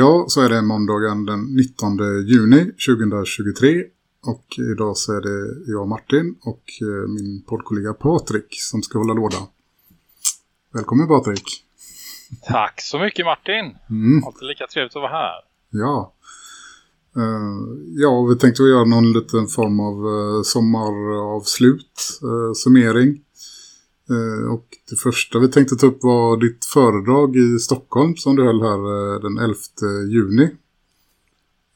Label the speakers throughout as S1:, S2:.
S1: Idag så är det måndagen den 19 juni 2023 och idag så är det jag Martin och eh, min poddkollega Patrik som ska hålla låda. Välkommen Patrik!
S2: Tack så mycket Martin.
S1: Mm,
S2: Alltid lika trevligt att vara här.
S1: ja. Eh, ja, vi tänkte göra någon liten form av uh, sommaravslut, summering. Eh, och det första vi tänkte ta upp var ditt föredrag i Stockholm som du höll här eh, den 11 juni.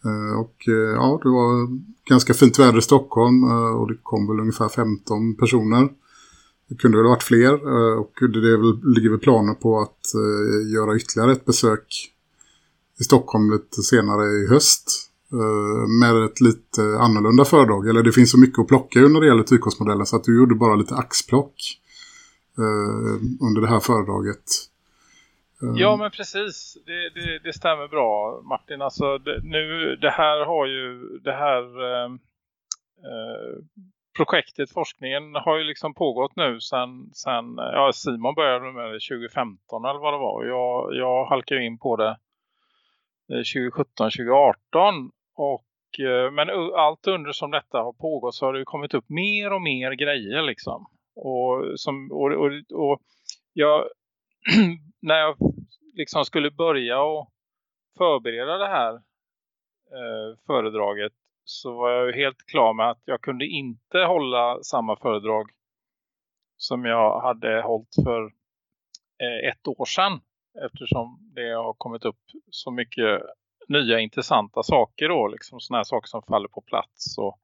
S1: Eh, och ja, det var ganska fint väder i Stockholm och det kom väl ungefär 15 personer. Det kunde väl ha varit fler och det ligger väl planer på att göra ytterligare ett besök i Stockholm lite senare i höst. Med ett lite annorlunda föredrag. Eller det finns så mycket att plocka ur när det gäller tygkostmodellen så att du gjorde bara lite axplock Eh, under det här föredraget. Eh,
S2: ja men precis, det, det, det stämmer bra Martin. Alltså det, nu, det här har ju, det här eh, eh projektet, forskningen har ju liksom pågått nu sen, sen ja Simon började med det 2015 eller vad det var. Och Jag, jag halkade in på det 2017-2018 och men allt under som detta har pågått så har det ju kommit upp mer och mer grejer liksom. Och, som, och, och, och jag, när jag liksom skulle börja och förbereda det här eh, föredraget så var jag ju helt klar med att jag kunde inte hålla samma föredrag som jag hade hållit för eh, ett år sedan eftersom det har kommit upp så mycket nya intressanta saker då, liksom sådana här saker som faller på plats och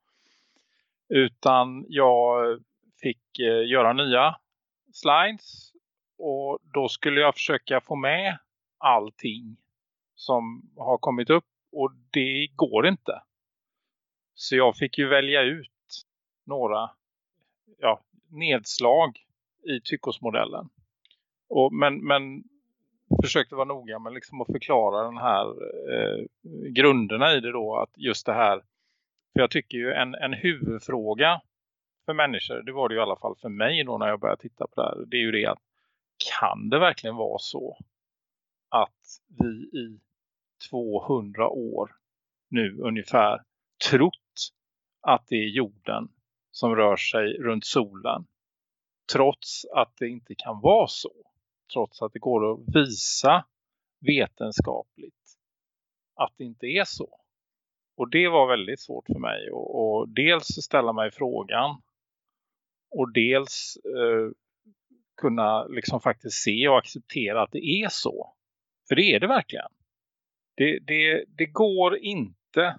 S2: utan jag fick eh, göra nya slides och då skulle jag försöka få med allting som har kommit upp och det går inte. Så jag fick ju välja ut några ja, nedslag i tyckosmodellen. Och, men, men försökte vara noga med liksom att förklara den här eh, grunderna i det då. Att just det här, för jag tycker ju en, en huvudfråga för människor, det var det ju i alla fall för mig då när jag började titta på det här. Det är ju det att kan det verkligen vara så att vi i 200 år nu ungefär trott att det är jorden som rör sig runt solen trots att det inte kan vara så. Trots att det går att visa vetenskapligt att det inte är så. Och det var väldigt svårt för mig och, och dels ställa mig frågan och dels eh, kunna liksom faktiskt se och acceptera att det är så. För det är det verkligen. Det, det, det går inte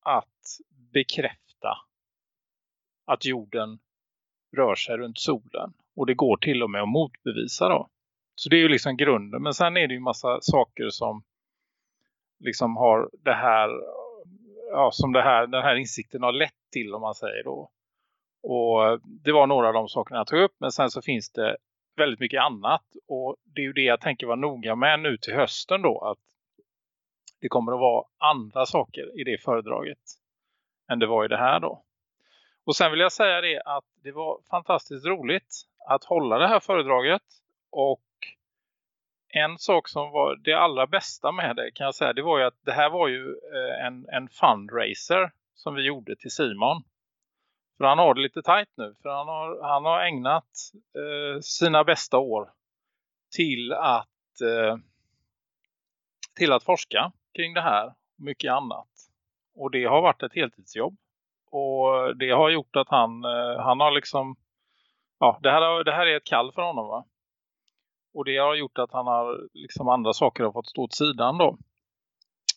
S2: att bekräfta att jorden rör sig runt solen. Och det går till och med att motbevisa då. Så det är ju liksom grunden. Men sen är det ju massa saker som liksom har det här, ja som det här, den här insikten har lett till om man säger då. Och det var några av de sakerna jag tog upp. Men sen så finns det väldigt mycket annat. Och det är ju det jag tänker vara noga med nu till hösten då. Att det kommer att vara andra saker i det föredraget än det var i det här då. Och sen vill jag säga det att det var fantastiskt roligt att hålla det här föredraget. Och en sak som var det allra bästa med det kan jag säga det var ju att det här var ju eh, en, en fundraiser som vi gjorde till Simon. För han har det lite tajt nu. För han har, han har ägnat eh, sina bästa år till att, eh, till att forska kring det här. och Mycket annat. Och det har varit ett heltidsjobb. Och det har gjort att han, eh, han har liksom... Ja, det här, det här är ett kall för honom va? Och det har gjort att han har liksom andra saker har fått stå åt sidan då.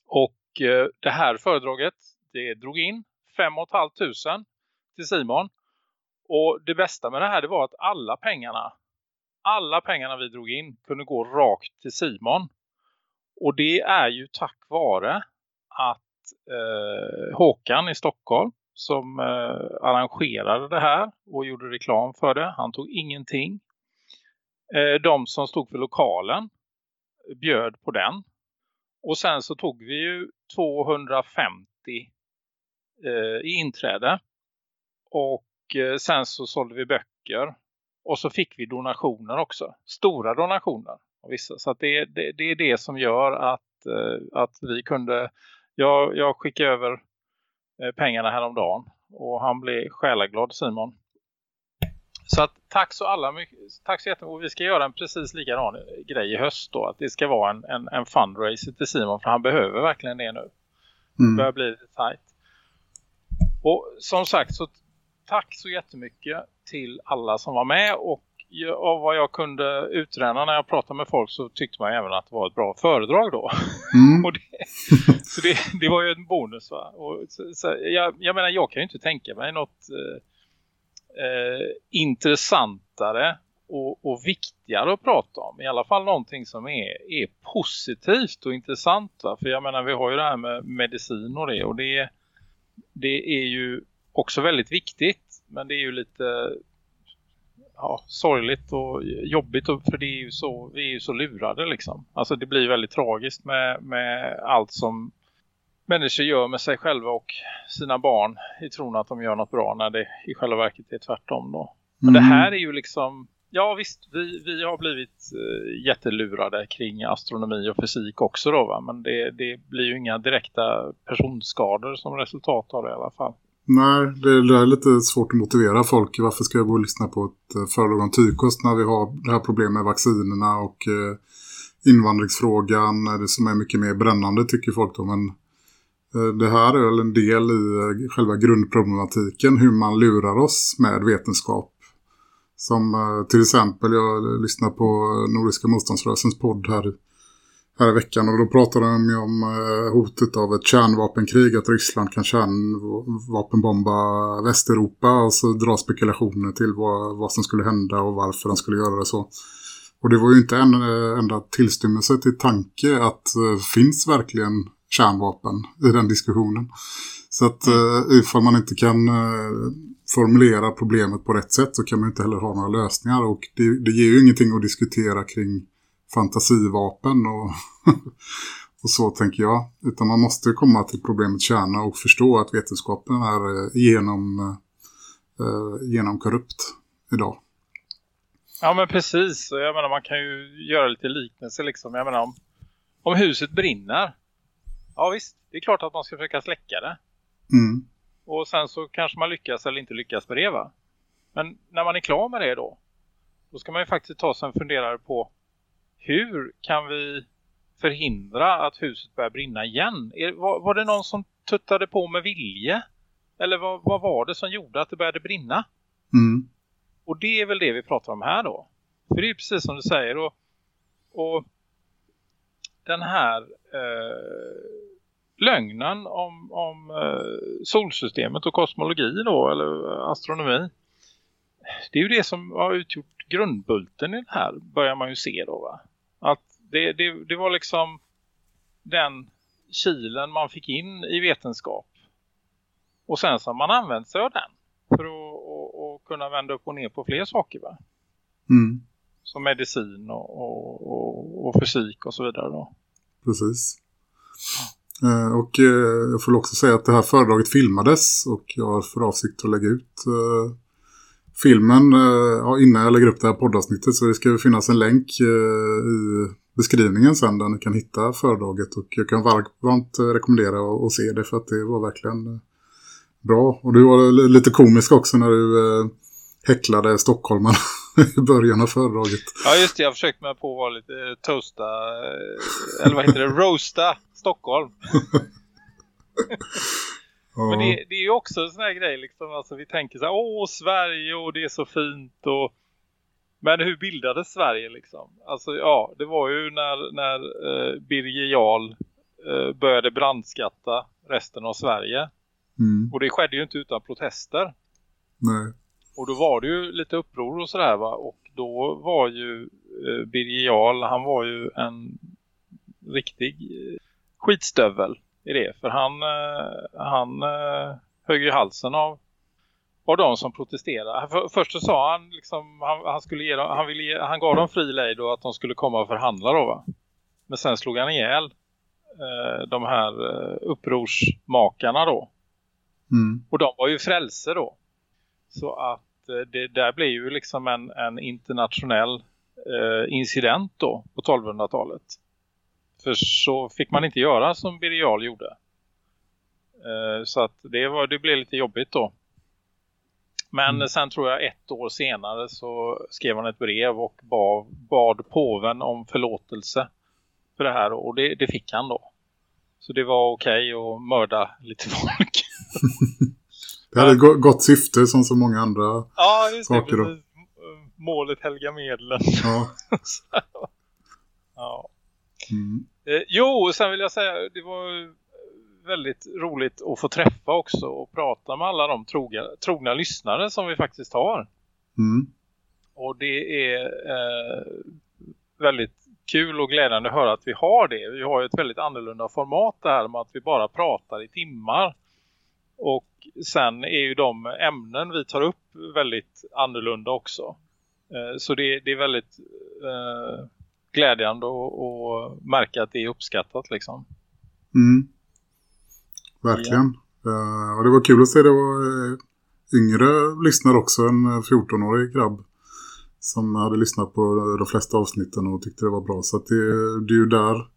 S2: Och eh, det här föredraget, det drog in 5 500 till Simon. Och det bästa med det här det var att alla pengarna, alla pengarna vi drog in kunde gå rakt till Simon. Och det är ju tack vare att eh, Håkan i Stockholm som eh, arrangerade det här och gjorde reklam för det. Han tog ingenting. Eh, de som stod för lokalen bjöd på den. Och sen så tog vi ju 250 eh, i inträde. Och eh, sen så sålde vi böcker. Och så fick vi donationer också. Stora donationer av vissa. Så det, det, det är det som gör att, eh, att vi kunde... Jag, jag skickade över eh, pengarna häromdagen. Och han blev själaglad Simon. Så att tack så alla tack så jättemycket. Och vi ska göra en precis likadan grej i höst då. Att det ska vara en, en, en fundraiser till Simon. För han behöver verkligen det nu. Det
S1: Mm.
S2: börjar bli lite tajt. Och som sagt så tack så jättemycket till alla som var med. Och av vad jag kunde utröna när jag pratade med folk så tyckte man även att det var ett bra föredrag då.
S1: Mm.
S2: Det, så det, det var ju en bonus va. Så, så, jag, jag menar jag kan ju inte tänka mig något eh, eh, intressantare och, och viktigare att prata om. I alla fall någonting som är, är positivt och intressant va. För jag menar vi har ju det här med medicin och det. Och det, det är ju också väldigt viktigt. Men det är ju lite ja, sorgligt och jobbigt för det är ju så, vi är ju så lurade liksom. Alltså det blir väldigt tragiskt med, med allt som människor gör med sig själva och sina barn i tron att de gör något bra när det i själva verket är tvärtom då. Men det
S1: Mm.
S2: här är ju liksom, ja visst vi, vi har blivit eh, jättelurade kring astronomi och fysik också då va. Men det, det blir ju inga direkta personskador som resultat av det i alla fall.
S1: Nej, det, det är lite svårt att motivera folk. Varför ska jag gå och lyssna på ett eh, föredrag om tykost när vi har det här problemet med vaccinerna och eh, invandringsfrågan det som är mycket mer brännande tycker folk då. Men eh, det här är väl en del i eh, själva grundproblematiken hur man lurar oss med vetenskap. Som eh, till exempel, jag lyssnar på eh, Nordiska motståndsrörelsens podd här, här i veckan och då pratar de ju om eh, hotet av ett kärnvapenkrig, att Ryssland kan kärnvapenbomba Västeuropa och så drar spekulationer till vad, vad som skulle hända och varför de skulle göra det så. Och det var ju inte en eh, enda tillstymmelse till tanke att eh, finns verkligen kärnvapen i den diskussionen. Så att eh, ifall man inte kan formulera problemet på rätt sätt så kan man inte heller ha några lösningar. Och det, det ger ju ingenting att diskutera kring fantasivapen och, och så tänker jag. Utan man måste komma till problemets kärna och förstå att vetenskapen är eh, genom, eh, genom korrupt idag.
S2: Ja men precis. Jag menar man kan ju göra lite liknelse liksom. Jag menar om, om huset brinner. Ja visst, det är klart att man ska försöka släcka det.
S1: Mm.
S2: Och sen så kanske man lyckas eller inte lyckas med det va. Men när man är klar med det då. Då ska man ju faktiskt ta sig en funderare på. Hur kan vi förhindra att huset börjar brinna igen? Är, var, var det någon som tuttade på med vilje? Eller vad, vad var det som gjorde att det började brinna?
S1: Mm.
S2: Och det är väl det vi pratar om här då. För det är precis som du säger. Och, och den här eh, lögnen om, om eh, solsystemet och kosmologi då, eller astronomi. Det är ju det som har utgjort grundbulten i det här, börjar man ju se då va. Det, det, det var liksom den kilen man fick in i vetenskap. Och sen så har man använt sig av den för att och, och kunna vända upp och ner på fler saker va?
S1: Mm.
S2: Som medicin och, och, och, fysik och så vidare då.
S1: Precis. Eh, och eh, jag får också säga att det här föredraget filmades och jag har för avsikt att lägga ut eh, filmen ja, innan jag lägger upp det här poddavsnittet så det ska finnas en länk i beskrivningen sen där ni kan hitta föredraget och jag kan var- varmt rekommendera att se det för att det var verkligen eh, bra. Och du var li- lite komisk också när du eh, häcklade Stockholmarna i början av föredraget.
S2: Ja just det, jag försökte mig på att vara lite eh, toasta, eller vad heter det, roasta Stockholm.
S1: Ja,
S2: Men det, det är ju också en sån här grej liksom, alltså vi tänker så här, åh Sverige och det är så fint och men hur bildades Sverige liksom? Alltså ja, det var ju när, när eh, Birger Jarl eh, började brandskatta resten av Sverige.
S1: mm,
S2: Och det skedde ju inte utan protester.
S1: Nej.
S2: Och då var det ju lite uppror och sådär va. Och då var ju eh, Birger Jarl, han var ju en riktig eh, skitstövel i det. För han, eh, han eh, högg ju halsen av, av de som protesterade. För, först så sa han liksom, han, han skulle ge dem, han, ville ge, han gav dem fri lejd och att de skulle komma och förhandla då va. Men sen slog han ihjäl eh, de här eh, upprorsmakarna då.
S1: Mm.
S2: Och de var ju frälse då. Så att eh, det där blev ju liksom en, en internationell eh, incident då på 1200-talet. För så fick man inte göra som Birger gjorde. Eh, så att det, var, det blev lite jobbigt då. Men
S1: Mm.
S2: sen tror jag ett år senare så skrev han ett brev och bad, bad påven om förlåtelse för det här. Och det, det fick han då. Så det var okej att mörda lite folk.
S1: Det hade ett go- gott syfte som så många andra.
S2: Ja, just det.
S1: Saker då.
S2: precis. Målet helga medlen.
S1: Ja.
S2: ja.
S1: Mm.
S2: Eh, jo, sen vill jag säga det var väldigt roligt att få träffa också och prata med alla de troga, trogna lyssnare som vi faktiskt har.
S1: Mm.
S2: Och det är eh, väldigt kul och glädjande att höra att vi har det. Vi har ju ett väldigt annorlunda format där med att vi bara pratar i timmar. Och sen är ju de ämnen vi tar upp väldigt annorlunda också. Eh, så det, det är väldigt eh, glädjande att, att märka att det är uppskattat liksom.
S1: Mm. Verkligen. Eh, och det var kul att se det var eh, yngre lyssnare också. En eh, 14-årig grabb som hade lyssnat på de flesta avsnitten och tyckte det var bra. Så det, det är ju där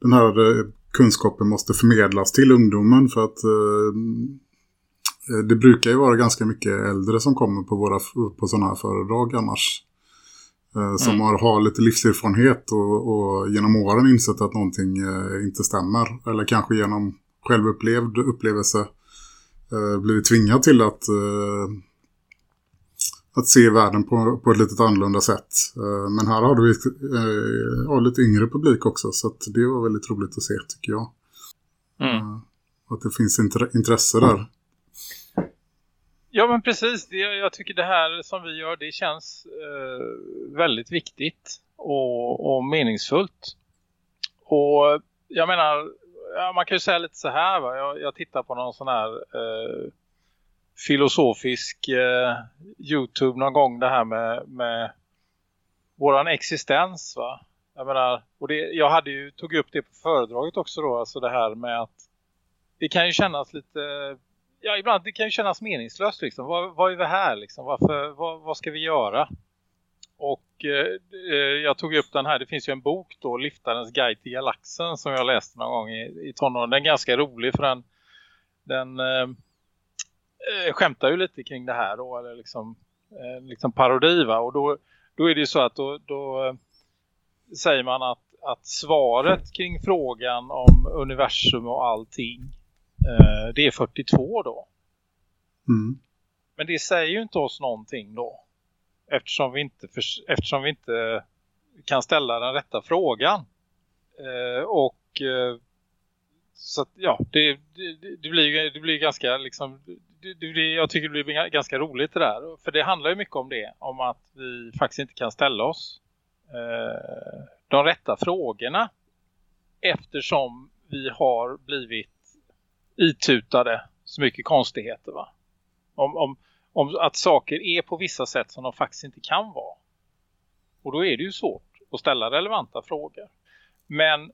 S1: den här eh, kunskapen måste förmedlas till ungdomen för att eh, det brukar ju vara ganska mycket äldre som kommer på, våra, på sådana här föredrag annars. Eh, som
S2: Mm.
S1: har, har lite livserfarenhet och, och genom åren insett att någonting eh, inte stämmer. Eller kanske genom självupplevd upplevelse eh, blivit tvingad till att, eh, att se världen på, på ett lite annorlunda sätt. Eh, men här har eh, ja, lite yngre publik också så det var väldigt roligt att se tycker jag.
S2: Mm.
S1: Eh, att det finns intre- intresse där.
S2: Ja men precis, det, jag tycker det här som vi gör det känns eh, väldigt viktigt och, och meningsfullt. Och jag menar, ja, man kan ju säga lite så här va, jag, jag tittar på någon sån här eh, filosofisk eh, Youtube någon gång det här med, med våran existens va. Jag menar, och det, jag hade ju, tog upp det på föredraget också då, alltså det här med att det kan ju kännas lite ja, ibland det kan ju kännas meningslöst liksom. Vad, vad är vi här liksom? Varför, vad, vad ska vi göra? Och eh, eh, jag tog upp den här, det finns ju en bok då, Liftarens guide till galaxen som jag läste någon gång i, i tonåren. Den är ganska rolig för den, den eh, eh, skämtar ju lite kring det här då, eller liksom, eh, liksom parodi va? Och då, då är det ju så att då, då eh, säger man att, att svaret kring frågan om universum och allting eh, det är 42 då.
S1: Mm.
S2: Men det säger ju inte oss någonting då. Eftersom vi inte, för, eftersom vi inte kan ställa den rätta frågan. Eh, och eh, så att, ja, det, det, det blir ju det blir ganska liksom, det, det, jag tycker det blir ganska roligt det där. För det handlar ju mycket om det. Om att vi faktiskt inte kan ställa oss eh, de rätta frågorna. Eftersom vi har blivit itutade så mycket konstigheter va. Om, om, om att saker är på vissa sätt som de faktiskt inte kan vara. Och då är det ju svårt att ställa relevanta frågor. Men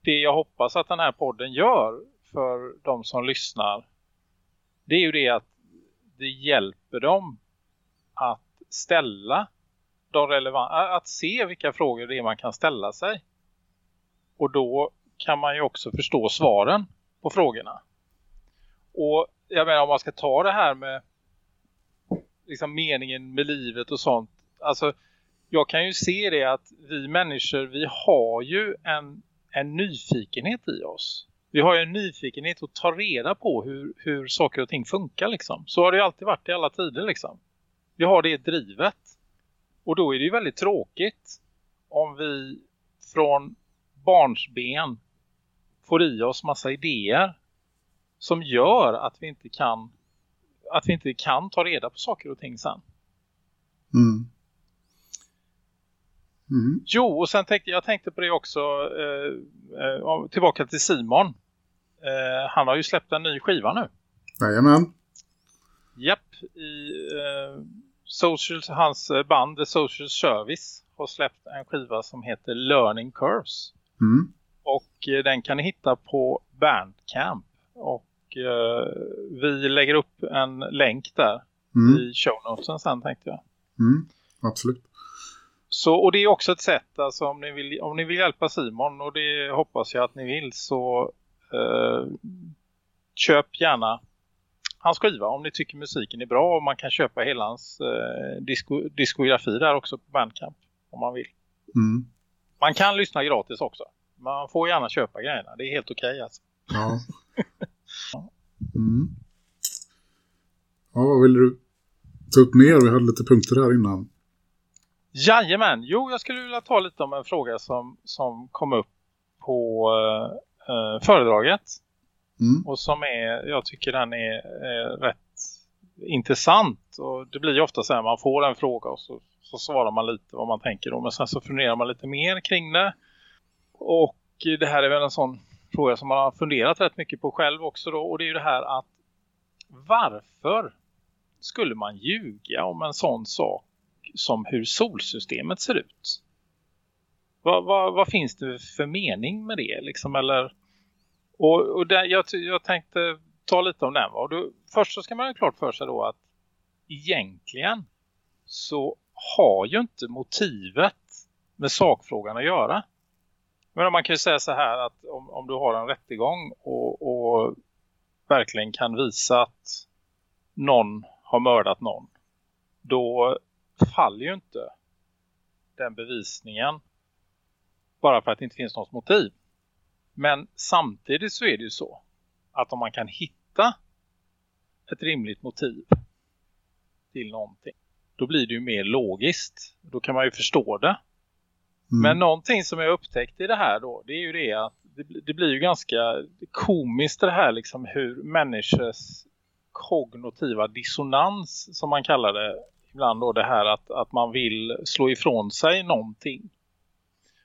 S2: det jag hoppas att den här podden gör för de som lyssnar det är ju det att det hjälper dem att ställa de relevanta, att se vilka frågor det är man kan ställa sig. Och då kan man ju också förstå svaren på frågorna. Och jag menar om man ska ta det här med liksom meningen med livet och sånt. Alltså jag kan ju se det att vi människor vi har ju en, en nyfikenhet i oss. Vi har ju en nyfikenhet att ta reda på hur, hur saker och ting funkar liksom. Så har det ju alltid varit i alla tider liksom. Vi har det drivet. Och då är det ju väldigt tråkigt om vi från barnsben får i oss massa idéer som gör att vi inte kan att vi inte kan ta reda på saker och ting sen.
S1: Mm. Mm.
S2: Jo, och sen tänkte jag tänkte på det också eh, eh, tillbaka till Simon. Eh, han har ju släppt en ny skiva nu.
S1: Jajamän.
S2: Japp, i eh, Socials, hans eh, band The Social Service har släppt en skiva som heter Learning Curves.
S1: Mm.
S2: Och eh, den kan ni hitta på Bandcamp. Och eh, vi lägger upp en länk där
S1: Mm.
S2: i show notesen sen tänkte jag.
S1: Mm. Absolut.
S2: Så, och det är också ett sätt, alltså om ni, vill, om ni vill hjälpa Simon och det hoppas jag att ni vill så eh, köp gärna hans skiva om ni tycker musiken är bra och man kan köpa hela hans eh, disko, diskografi där också på Bandcamp om man vill.
S1: Mm.
S2: Man kan lyssna gratis också. Man får gärna köpa grejerna, det är helt okej alltså.
S1: Ja. Mm. Ja, vill du ta upp mer? Vi hade lite punkter här innan.
S2: Jajamän, jo jag skulle vilja ta lite om en fråga som, som kom upp på eh, eh, föredraget.
S1: Mm.
S2: Och som är, jag tycker den är, är rätt intressant. Och det blir ju ofta så här, man får en fråga och så, så svarar man lite vad man tänker då. Men sen så funderar man lite mer kring det. Och det här är väl en sån fråga som man har funderat rätt mycket på själv också då. Och det är ju det här att varför skulle man ljuga om en sån sak som hur solsystemet ser ut? Vad, vad, vad finns det för mening med det liksom? Eller... Och, och där, jag, jag tänkte ta lite om den. Va? Och då, först så ska man ha klart för sig då att egentligen så har ju inte motivet med sakfrågan att göra. Men man kan ju säga så här att om, om du har en rättegång och, och verkligen kan visa att någon har mördat någon. Då faller ju inte den bevisningen bara för att det inte finns något motiv. Men samtidigt så är det ju så att om man kan hitta ett rimligt motiv till någonting, då blir det ju mer logiskt. Då kan man ju förstå det.
S1: Mm.
S2: Men någonting som jag upptäckte i det här då, det är ju det att det, det blir ju ganska komiskt det här liksom hur människors kognitiva dissonans som man kallar det ibland då det här att, att man vill slå ifrån sig någonting.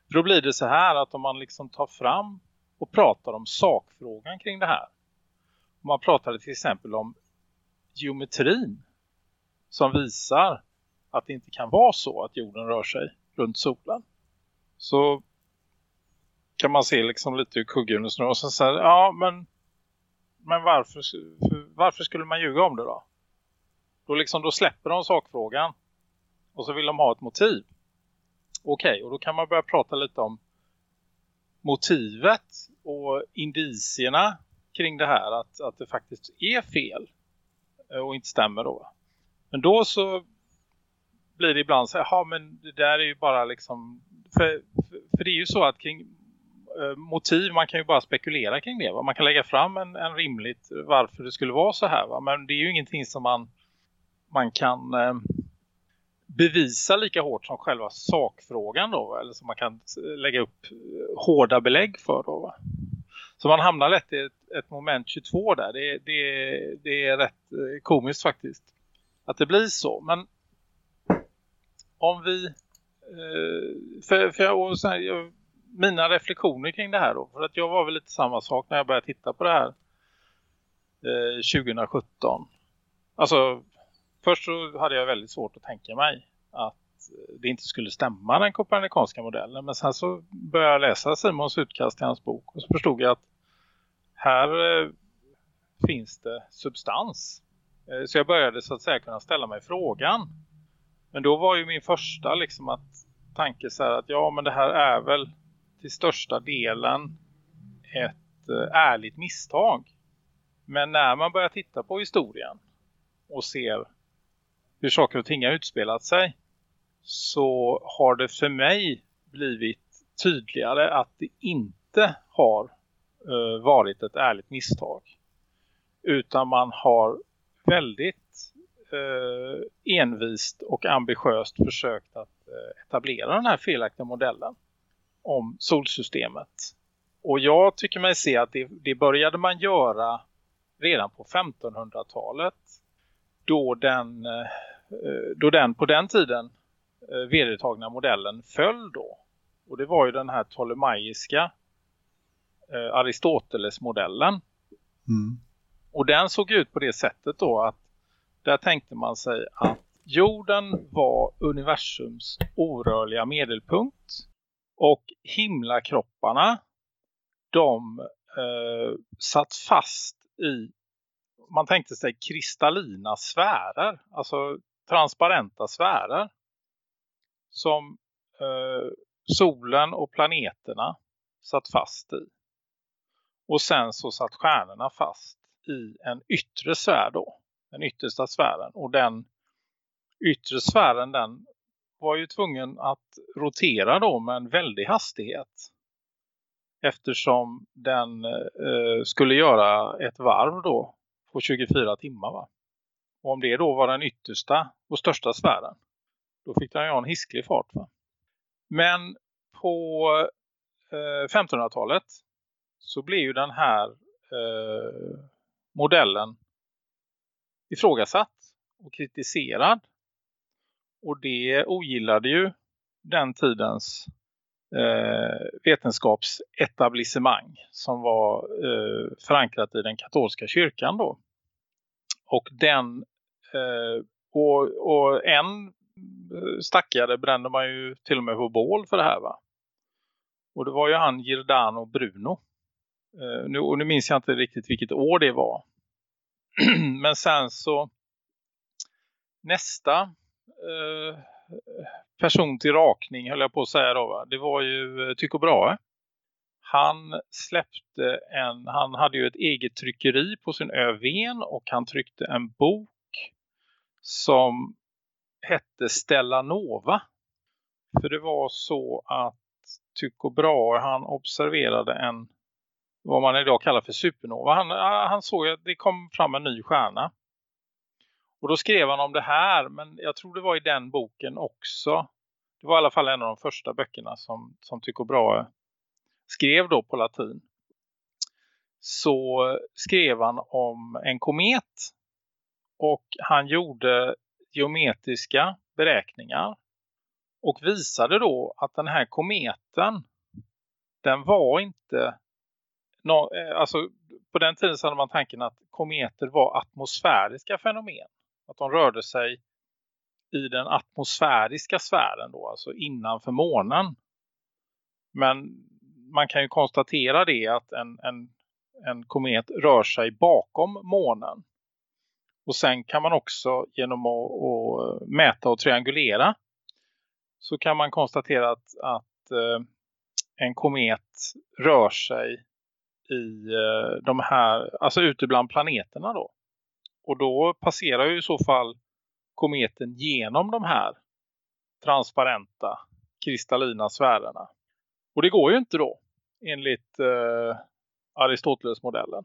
S2: För då blir det så här att om man liksom tar fram och pratar om sakfrågan kring det här. Om man pratade till exempel om geometrin som visar att det inte kan vara så att jorden rör sig runt solen. Så kan man se liksom lite ur kuggen och och så säger ja men men varför, varför skulle man ljuga om det då? Då liksom då släpper de sakfrågan och så vill de ha ett motiv. Okej, och då kan man börja prata lite om motivet och indicierna kring det här att, att det faktiskt är fel eh, och inte stämmer då. Men då så blir det ibland så här, ja men det där är ju bara liksom, för, för, det är ju så att kring eh, motiv, man kan ju bara spekulera kring det. Va? Man kan lägga fram en, en rimligt varför det skulle vara så här. Va? Men det är ju ingenting som man, man kan eh, bevisa lika hårt som själva sakfrågan då. va? Eller som man kan eh, lägga upp eh, hårda belägg för då. Va? Så man hamnar lätt i ett, ett moment 22 där. Det, det, det är rätt komiskt faktiskt. Att det blir så. Men om vi... Eh, för, för jag, och jag, mina reflektioner kring det här då. För att jag var väl lite samma sak när jag började titta på det här eh, 2017. Alltså, först så hade jag väldigt svårt att tänka mig att eh, det inte skulle stämma den kopernikanska modellen. Men sen så började jag läsa Simons utkast till hans bok och så förstod jag att här eh, finns det substans. Eh, så jag började så att säga kunna ställa mig frågan. Men då var ju min första liksom att tanke så här att ja men det här är väl till största delen ett eh, ärligt misstag. Men när man börjar titta på historien och ser hur saker och ting har utspelat sig så har det för mig blivit tydligare att det inte har eh, varit ett ärligt misstag. Utan man har väldigt eh, envist och ambitiöst försökt att etablera den här felaktiga modellen om solsystemet. Och jag tycker mig se att det, det började man göra redan på 1500-talet då den, eh, då den på den tiden eh, vedertagna modellen föll då. Och det var ju den här ptolemaiska eh, Aristoteles-modellen.
S1: Mm.
S2: Och den såg ut på det sättet då att där tänkte man sig att jorden var universums orörliga medelpunkt och himlakropparna de eh, satt fast i man tänkte sig kristallina sfärer, alltså transparenta sfärer som eh, solen och planeterna satt fast i. Och sen så satt stjärnorna fast i en yttre sfär då, den yttersta sfären. Och den yttre sfären den var ju tvungen att rotera då med en väldig hastighet. Eftersom den eh, skulle göra ett varv då på 24 timmar va. Och om det då var den yttersta och största sfären. Då fick den ju en hisklig fart va. Men på eh, 1500-talet så blev ju den här eh, modellen ifrågasatt och kritiserad. Och det ogillade ju den tidens eh, vetenskapsetablissemang som var eh, förankrat i den katolska kyrkan då. Och den eh, och, och en eh, stackare brände man ju till och med på bål för det här va. Och det var ju han Giordano Bruno. Eh, nu, och nu minns jag inte riktigt vilket år det var. Men sen så nästa eh, person till rakning höll jag på att säga då va? Det var ju eh, Tycho Brahe. Han släppte en, han hade ju ett eget tryckeri på sin öven och han tryckte en bok som hette Stella Nova. För det var så att Tycho Brahe han observerade en vad man idag kallar för supernova. Han, ah, han såg att det kom fram en ny stjärna. Och då skrev han om det här, men jag tror det var i den boken också. Det var i alla fall en av de första böckerna som, som Tycho Brahe skrev då på latin. Så skrev han om en komet och han gjorde geometriska beräkningar och visade då att den här kometen den var inte no, eh, alltså på den tiden så hade man tanken att kometer var atmosfäriska fenomen. Att de rörde sig i den atmosfäriska sfären då, alltså innanför månen. Men man kan ju konstatera det att en, en, en komet rör sig bakom månen. Och sen kan man också genom att, att mäta och triangulera så kan man konstatera att, att eh, en komet rör sig i eh, de här, alltså ute bland planeterna då. Och då passerar ju i så fall kometen genom de här transparenta kristallina sfärerna. Och det går ju inte då enligt eh, Aristoteles-modellen.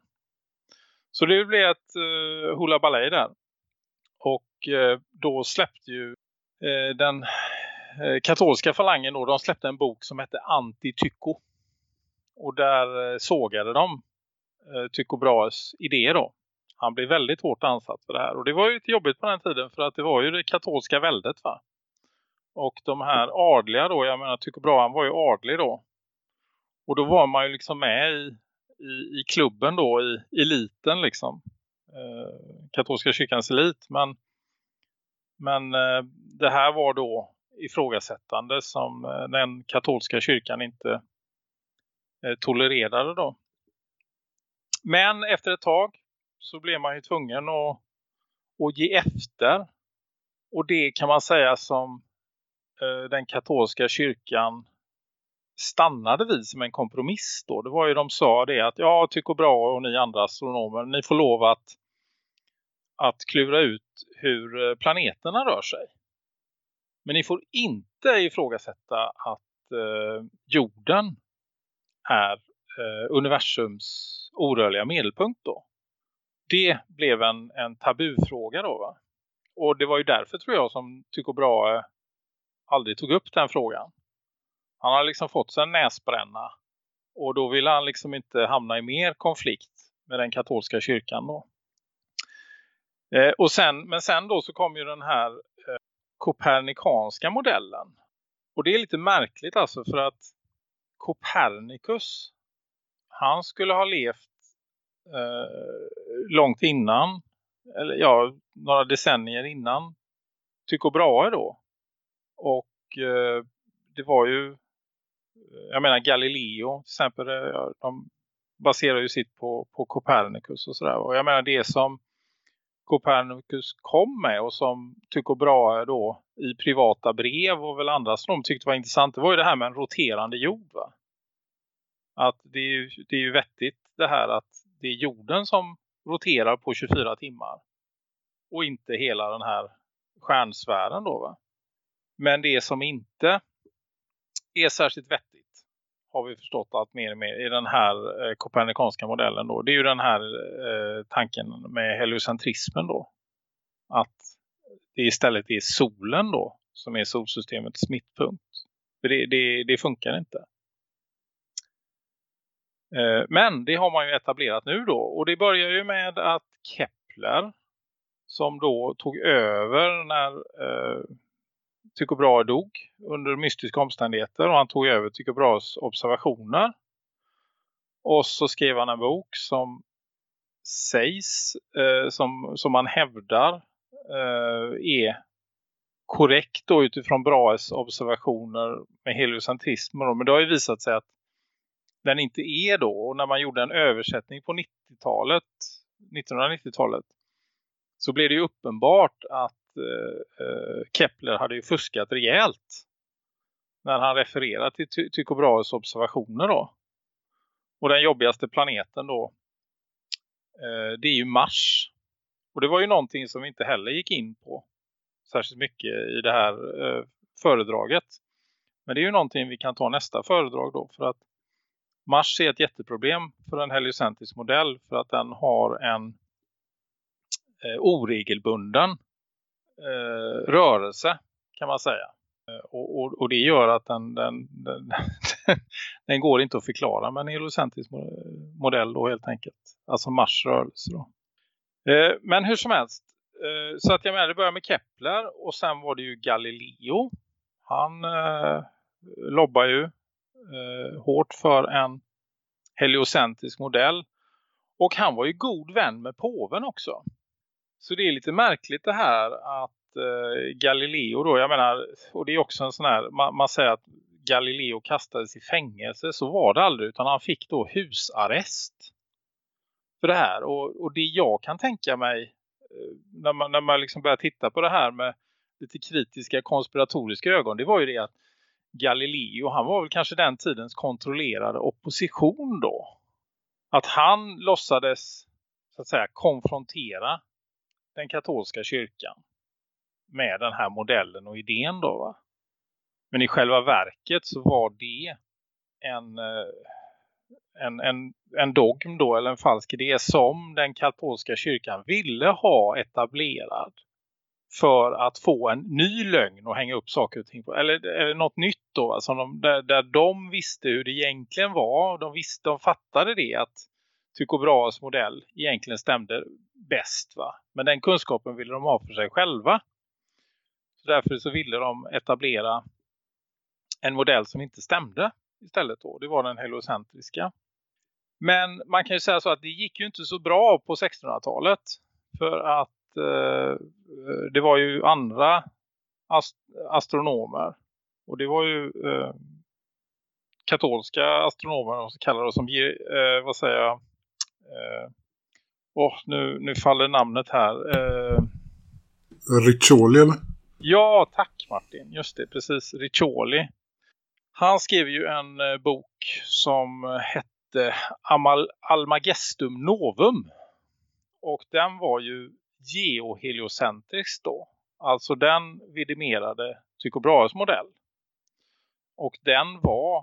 S2: Så det blev ett eh, hula ballet där. Och eh, då släppte ju eh, den eh, katolska falangen då, de släppte en bok som hette Antitycho. Och där eh, sågade de eh, Tycho Brahes idéer. då. Han blev väldigt hårt ansatt för det här. Och det var ju lite jobbigt på den tiden för att det var ju det katolska väldet va. Och de här adliga då, jag menar Tycho Brahe han var ju adlig då. Och då var man ju liksom med i, i, i klubben då, i eliten liksom. Eh, katolska kyrkans elit. Men, men eh, det här var då ifrågasättande som eh, den katolska kyrkan inte eh, tolererade då. Men efter ett tag så blev man ju tvungen att, att ge efter. Och det kan man säga som eh, den katolska kyrkan stannade vid som en kompromiss då. Det var ju de sa det att ja, tycker bra och ni andra astronomer, ni får lov att, att klura ut hur eh, planeterna rör sig. Men ni får inte ifrågasätta att eh, jorden är eh, universums orörliga medelpunkt då. Det blev en, en tabufråga då va. Och det var ju därför tror jag som Tycho Brahe eh, aldrig tog upp den frågan. Han har liksom fått sig en näsbränna. Och då vill han liksom inte hamna i mer konflikt med den katolska kyrkan då. Eh, och sen, men sen då så kom ju den här eh, kopernikanska modellen. Och det är lite märkligt alltså för att Copernicus han skulle ha levt Eh, långt innan eller ja, några decennier innan Tycho Brahe då. Och eh, det var ju eh, jag menar Galileo till exempel eh, de baserar ju sitt på, på Copernicus och sådär. Och jag menar det som Copernicus kom med och som Tycho Brahe då i privata brev och väl andra som de tyckte var intressant det var ju det här med en roterande jord va. Att det är ju, det är ju vettigt det här att det är jorden som roterar på 24 timmar. Och inte hela den här stjärnsfären då va. Men det som inte är särskilt vettigt har vi förstått allt mer och mer i den här eh, kopernikanska modellen då. Det är ju den här eh, tanken med heliocentrismen då. Att det istället är solen då som är solsystemets mittpunkt. För det, det, det funkar inte. Eh, men det har man ju etablerat nu då. Och det börjar ju med att Kepler som då tog över när eh, Tycho Brahe dog under mystiska omständigheter och han tog över Tycho Brahes observationer. Och så skrev han en bok som sägs, eh, som, som man hävdar eh, är korrekt då utifrån Brahes observationer med heliocentrism. Men det har ju visat sig att den inte är då. Och när man gjorde en översättning på 90-talet, 1990-talet, så blev det ju uppenbart att eh, eh, Kepler hade ju fuskat rejält när han refererar till Ty Tycho Brahes observationer då. Och den jobbigaste planeten då eh, det är ju Mars. Och det var ju någonting som vi inte heller gick in på särskilt mycket i det här eh, föredraget. Men det är ju någonting vi kan ta nästa föredrag då för att Mars är ett jätteproblem för en heliocentrisk modell för att den har en eh, oregelbunden eh, rörelse kan man säga. Eh, och, och, och, det gör att den, den, den, den, går inte att förklara med en heliocentrisk modell då helt enkelt. Alltså Mars rörelse då. Eh, men hur som helst. Eh, så att jag menar det börjar med Kepler och sen var det ju Galileo. Han eh, lobbar ju Eh, hårt för en heliocentrisk modell. Och han var ju god vän med påven också. Så det är lite märkligt det här att eh, Galileo då, jag menar, och det är också en sån här, man, man, säger att Galileo kastades i fängelse, så var det aldrig utan han fick då husarrest för det här. Och, och det jag kan tänka mig eh, när man, när man liksom börjar titta på det här med lite kritiska konspiratoriska ögon, det var ju det att Galileo, han var väl kanske den tidens kontrollerade opposition då. Att han låtsades så att säga konfrontera den katolska kyrkan med den här modellen och idén då va. Men i själva verket så var det en, eh, en, en, en dogm då eller en falsk idé som den katolska kyrkan ville ha etablerad för att få en ny lögn och hänga upp saker och ting på. Eller, eller något nytt då. alltså de, där, där de visste hur det egentligen var. De, visste, de fattade det att Tycho Brahes modell egentligen stämde bäst va. Men den kunskapen ville de ha för sig själva. Så därför så ville de etablera en modell som inte stämde istället då. Det var den heliocentriska. Men man kan ju säga så att det gick ju inte så bra på 1600-talet. För att det var ju andra ast astronomer. Och det var ju eh, katolska astronomer som kallar det som, eh, vad säger jag, eh, oh, nu, nu faller namnet här. Eh...
S1: Riccioli eller?
S2: Ja, tack Martin. Just det, precis. Riccioli. Han skrev ju en eh, bok som hette Amal Almagestum Novum. Och den var ju geoheliocentrisk då. Alltså den vidimerade Tycho Brahes modell. Och den var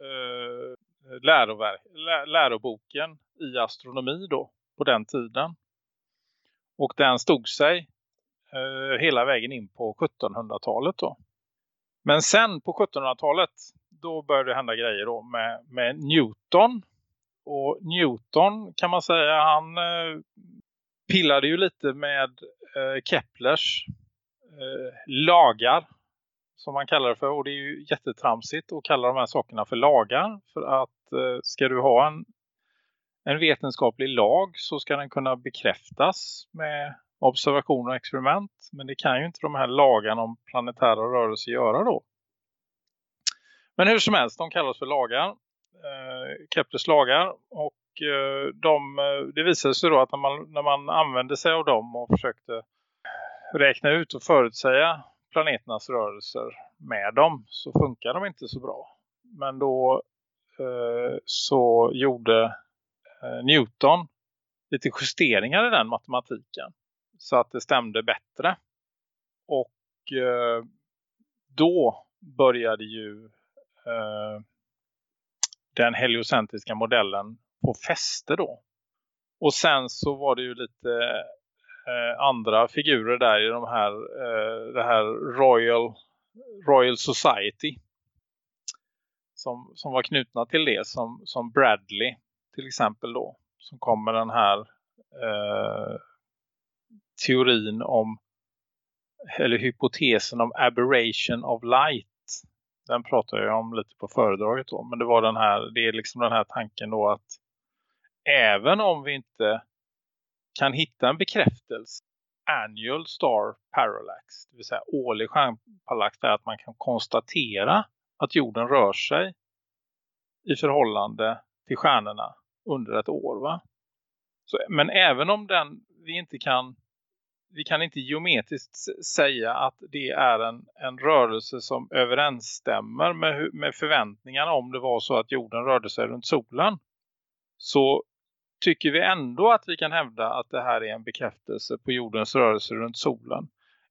S2: eh, läroverk, lä, läroboken i astronomi då på den tiden. Och den stod sig eh, hela vägen in på 1700-talet då. Men sen på 1700-talet då började det hända grejer då med, med Newton. Och Newton kan man säga han eh, pillade ju lite med eh, Keplers eh, lagar som man kallar det för. Och det är ju jättetramsigt att kalla de här sakerna för lagar. För att eh, ska du ha en, en vetenskaplig lag så ska den kunna bekräftas med observationer och experiment. Men det kan ju inte de här lagarna om planetära rörelser göra då. Men hur som helst, de kallas för lagar. Eh, Keplers lagar. Och Eh, de, eh, det visade sig då att när man, när man använde sig av dem och försökte räkna ut och förutsäga planeternas rörelser med dem så funkar de inte så bra. Men då eh, så gjorde eh, Newton lite justeringar i den matematiken så att det stämde bättre. Och eh, då började ju eh, den heliocentriska modellen på fäste då. Och sen så var det ju lite eh, andra figurer där i de här, eh, det här Royal, Royal Society som, som var knutna till det som, som Bradley till exempel då som kom med den här eh, teorin om eller hypotesen om aberration of light. Den pratar jag om lite på föredraget då. Men det var den här, det är liksom den här tanken då att även om vi inte kan hitta en bekräftelse annual star parallax, det vill säga årlig stjärnparallax är att man kan konstatera att jorden rör sig i förhållande till stjärnorna under ett år va? Så, men även om den vi inte kan vi kan inte geometriskt säga att det är en, en rörelse som överensstämmer med, med förväntningarna om det var så att jorden rörde sig runt solen. Så tycker vi ändå att vi kan hävda att det här är en bekräftelse på jordens rörelse runt solen.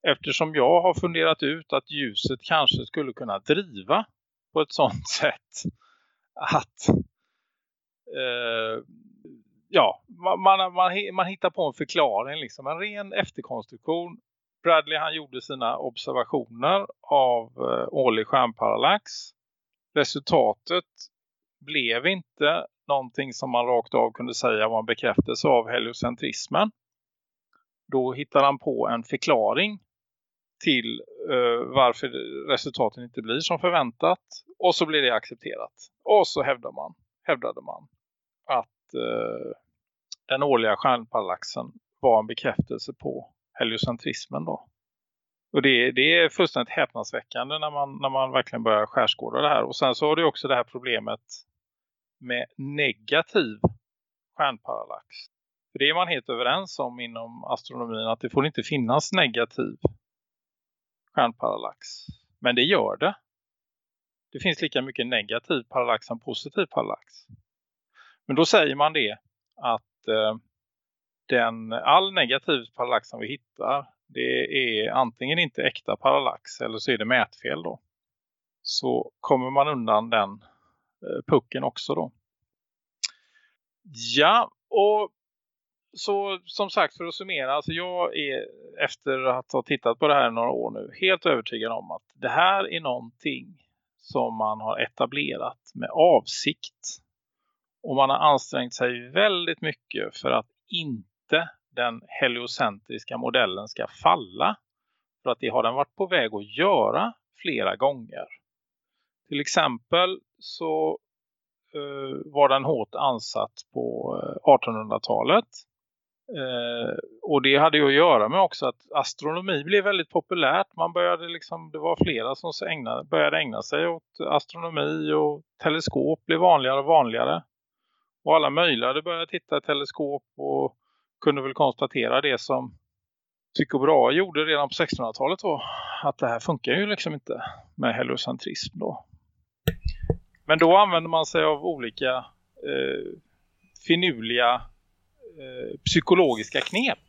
S2: Eftersom jag har funderat ut att ljuset kanske skulle kunna driva på ett sånt sätt att eh, ja, man, man, man, hittar på en förklaring, liksom en ren efterkonstruktion. Bradley han gjorde sina observationer av eh, årlig stjärnparallax. Resultatet blev inte någonting som man rakt av kunde säga var en bekräftelse av heliocentrismen. Då hittar han på en förklaring till eh, varför resultaten inte blir som förväntat. Och så blir det accepterat. Och så hävdade man, hävdade man att eh, den årliga stjärnparallaxen var en bekräftelse på heliocentrismen då. Och det, det är fullständigt häpnadsväckande när man, när man verkligen börjar skärskåda det här. Och sen så har det också det här problemet med negativ stjärnparallax. För det är man helt överens om inom astronomin att det får inte finnas negativ stjärnparallax. Men det gör det. Det finns lika mycket negativ parallax som positiv parallax. Men då säger man det att eh, den, all negativ parallax som vi hittar det är antingen inte äkta parallax eller så är det mätfel då. Så kommer man undan den Eh, pucken också då. Ja, och så som sagt för att summera, alltså jag är efter att ha tittat på det här några år nu helt övertygad om att det här är någonting som man har etablerat med avsikt. Och man har ansträngt sig väldigt mycket för att inte den heliocentriska modellen ska falla. För att det har den varit på väg att göra flera gånger. Till exempel så eh, var den hårt ansatt på eh, 1800-talet. Eh, och det hade ju att göra med också att astronomi blev väldigt populärt. Man började liksom, det var flera som ägnade, började ägna sig åt astronomi och teleskop blev vanligare och vanligare. Och alla möjliga började titta i teleskop och kunde väl konstatera det som Tycho Brahe gjorde redan på 1600-talet då. Att det här funkar ju liksom inte med heliocentrism då. Men då använder man sig av olika eh, finurliga eh, psykologiska knep.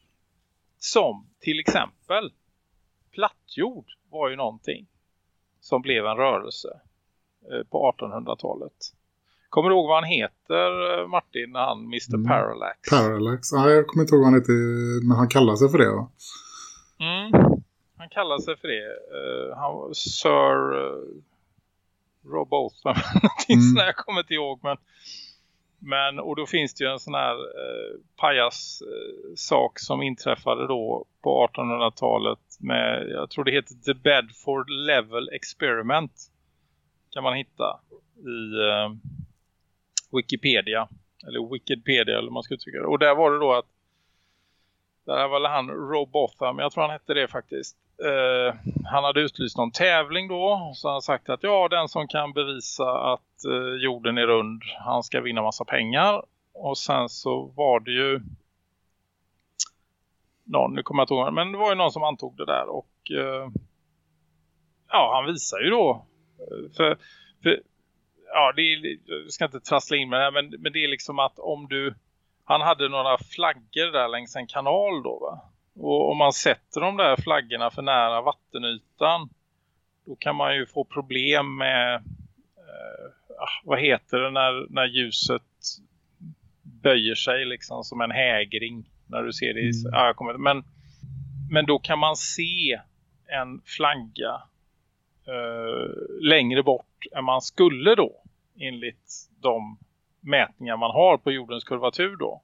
S2: Som till exempel plattjord var ju någonting som blev en rörelse eh, på 1800-talet. Kommer du ihåg vad han heter Martin när han Mr. Mm. Parallax?
S1: Parallax, ja, jag kommer inte ihåg vad han heter men han kallar sig för det va?
S2: Mm, han kallar sig för det. Uh, han Sir uh, Rob Otham. Någonting mm. sådär, jag kommer inte ihåg men Men, och då finns det ju en sån här eh, pajas eh, sak som inträffade då på 1800-talet med, jag tror det heter The Bedford Level Experiment. Kan man hitta i eh, Wikipedia. Eller Wikipedia eller man ska uttrycka det. Och där var det då att där var han Robotham, jag tror han hette det faktiskt. Eh, han hade utlyst någon tävling då. Så han sagt att ja, den som kan bevisa att eh, jorden är rund, han ska vinna massa pengar. Och sen så var det ju någon, nu kommer jag inte ihåg, men det var ju någon som antog det där. Och eh, ja, han visar ju då. Eh, för, för ja, det är, jag ska inte trassla in med det här, men, men det är liksom att om du han hade några flaggor där längs en kanal då va. Och om man sätter de där flaggorna för nära vattenytan då kan man ju få problem med eh, ah, vad heter det när, när ljuset böjer sig liksom som en hägring när du ser det. I,
S1: Mm.
S2: jag kommer, men, men då kan man se en flagga eh, längre bort än man skulle då enligt de mätningar man har på jordens kurvatur då.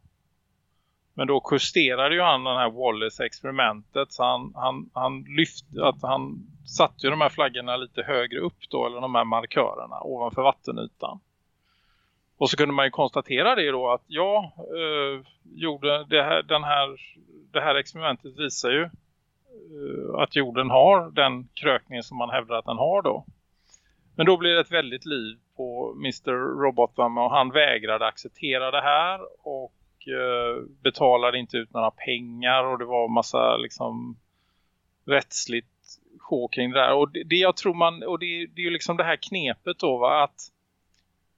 S2: Men då justerade ju han den här Wallace-experimentet så han, han, han lyfte, att han satte ju de här flaggorna lite högre upp då, eller de här markörerna ovanför vattenytan. Och så kunde man ju konstatera det då att ja, eh, jorden, det, här, den här, det här experimentet visar ju eh, att jorden har den krökning som man hävdar att den har då. Men då blir det ett väldigt liv på Mr. Robotman och han vägrade acceptera det här och betalade inte ut några pengar och det var massa liksom rättsligt sjå kring det där. Och det, det jag tror man, och det, det är ju liksom det här knepet då va, att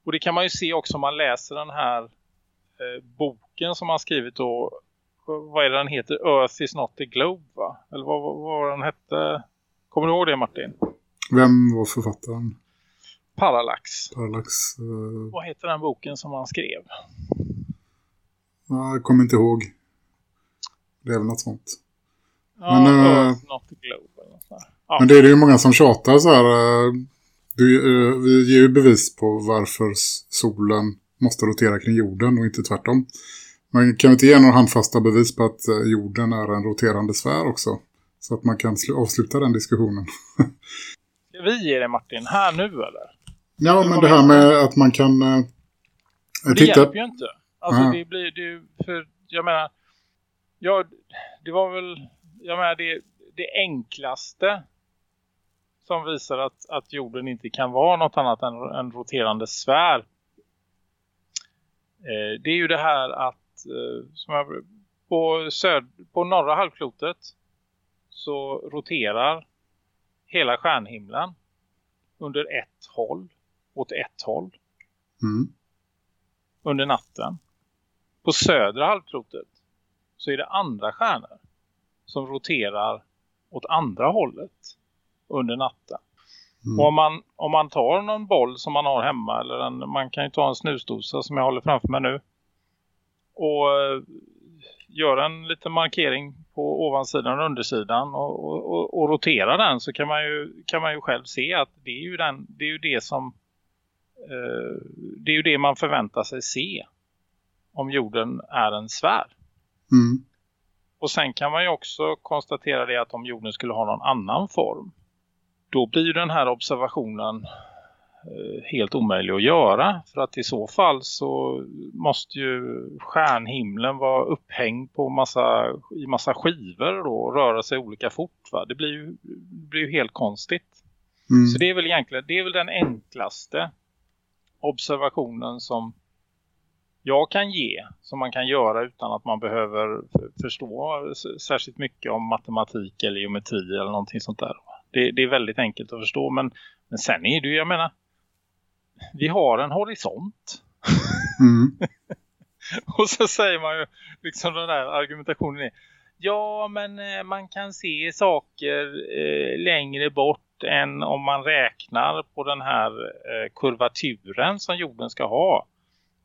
S2: och det kan man ju se också om man läser den här eh, boken som han skrivit då, vad är det den heter? Earth is not a globe va? Eller vad, vad, vad var den hette? Kommer du ihåg det Martin?
S1: Vem var författaren?
S2: Parallax.
S1: Parallax? Uh,
S2: Vad heter den boken som han skrev?
S1: Jag kommer inte ihåg. Det är väl något sånt.
S2: Ja,
S1: Men,
S2: ja.
S1: Men det är ju många som tjatar så här. eh, Du, eh, vi ger ju bevis på varför solen måste rotera kring jorden och inte tvärtom. Man kan vi inte ge några handfasta bevis på att jorden är en roterande sfär också. Så att man kan slu- avsluta den diskussionen.
S2: Ska vi ge det Martin här nu eller?
S1: Ja, men det här med att man kan eh,
S2: Det
S1: titta...
S2: hjälper ju inte. Alltså
S1: Ja.
S2: det blir det för jag menar ja det var väl jag menar det det enklaste som visar att, att jorden inte kan vara något annat än en roterande sfär. Eh, det är ju det här att eh, som jag, på, söd, på norra halvklotet så roterar hela stjärnhimlen under ett håll, åt ett håll
S1: Mm.
S2: under natten. På södra halvklotet så är det andra stjärnor som roterar åt andra hållet under natten.
S1: Mm.
S2: Och om man, om man tar någon boll som man har hemma eller en, man kan ju ta en snusdosa som jag håller framför mig nu och eh, gör en liten markering på ovansidan och undersidan och, och, och, och rotera den så kan man ju, kan man ju själv se att det är ju, den, det, är ju det som eh, det är ju det man förväntar sig se om jorden är en sfär.
S1: Mm.
S2: Och sen kan man ju också konstatera det att om jorden skulle ha någon annan form då blir ju den här observationen eh, helt omöjlig att göra. För att i så fall så måste ju stjärnhimlen vara upphängd på massa, i massa skivor då, och röra sig olika fort. Va? Det blir ju, det blir ju helt konstigt.
S1: Mm.
S2: Så det är väl egentligen det är väl den enklaste observationen som jag kan ge. Som man kan göra utan att man behöver förstå särskilt mycket om matematik eller geometri eller någonting sånt där. Det, det är väldigt enkelt att förstå. Men, men sen är det ju, jag menar, vi har en horisont.
S1: Mm.
S2: Och så säger man ju liksom den där argumentationen är Ja men eh, man kan se saker eh, längre bort än om man räknar på den här eh, kurvaturen som jorden ska ha.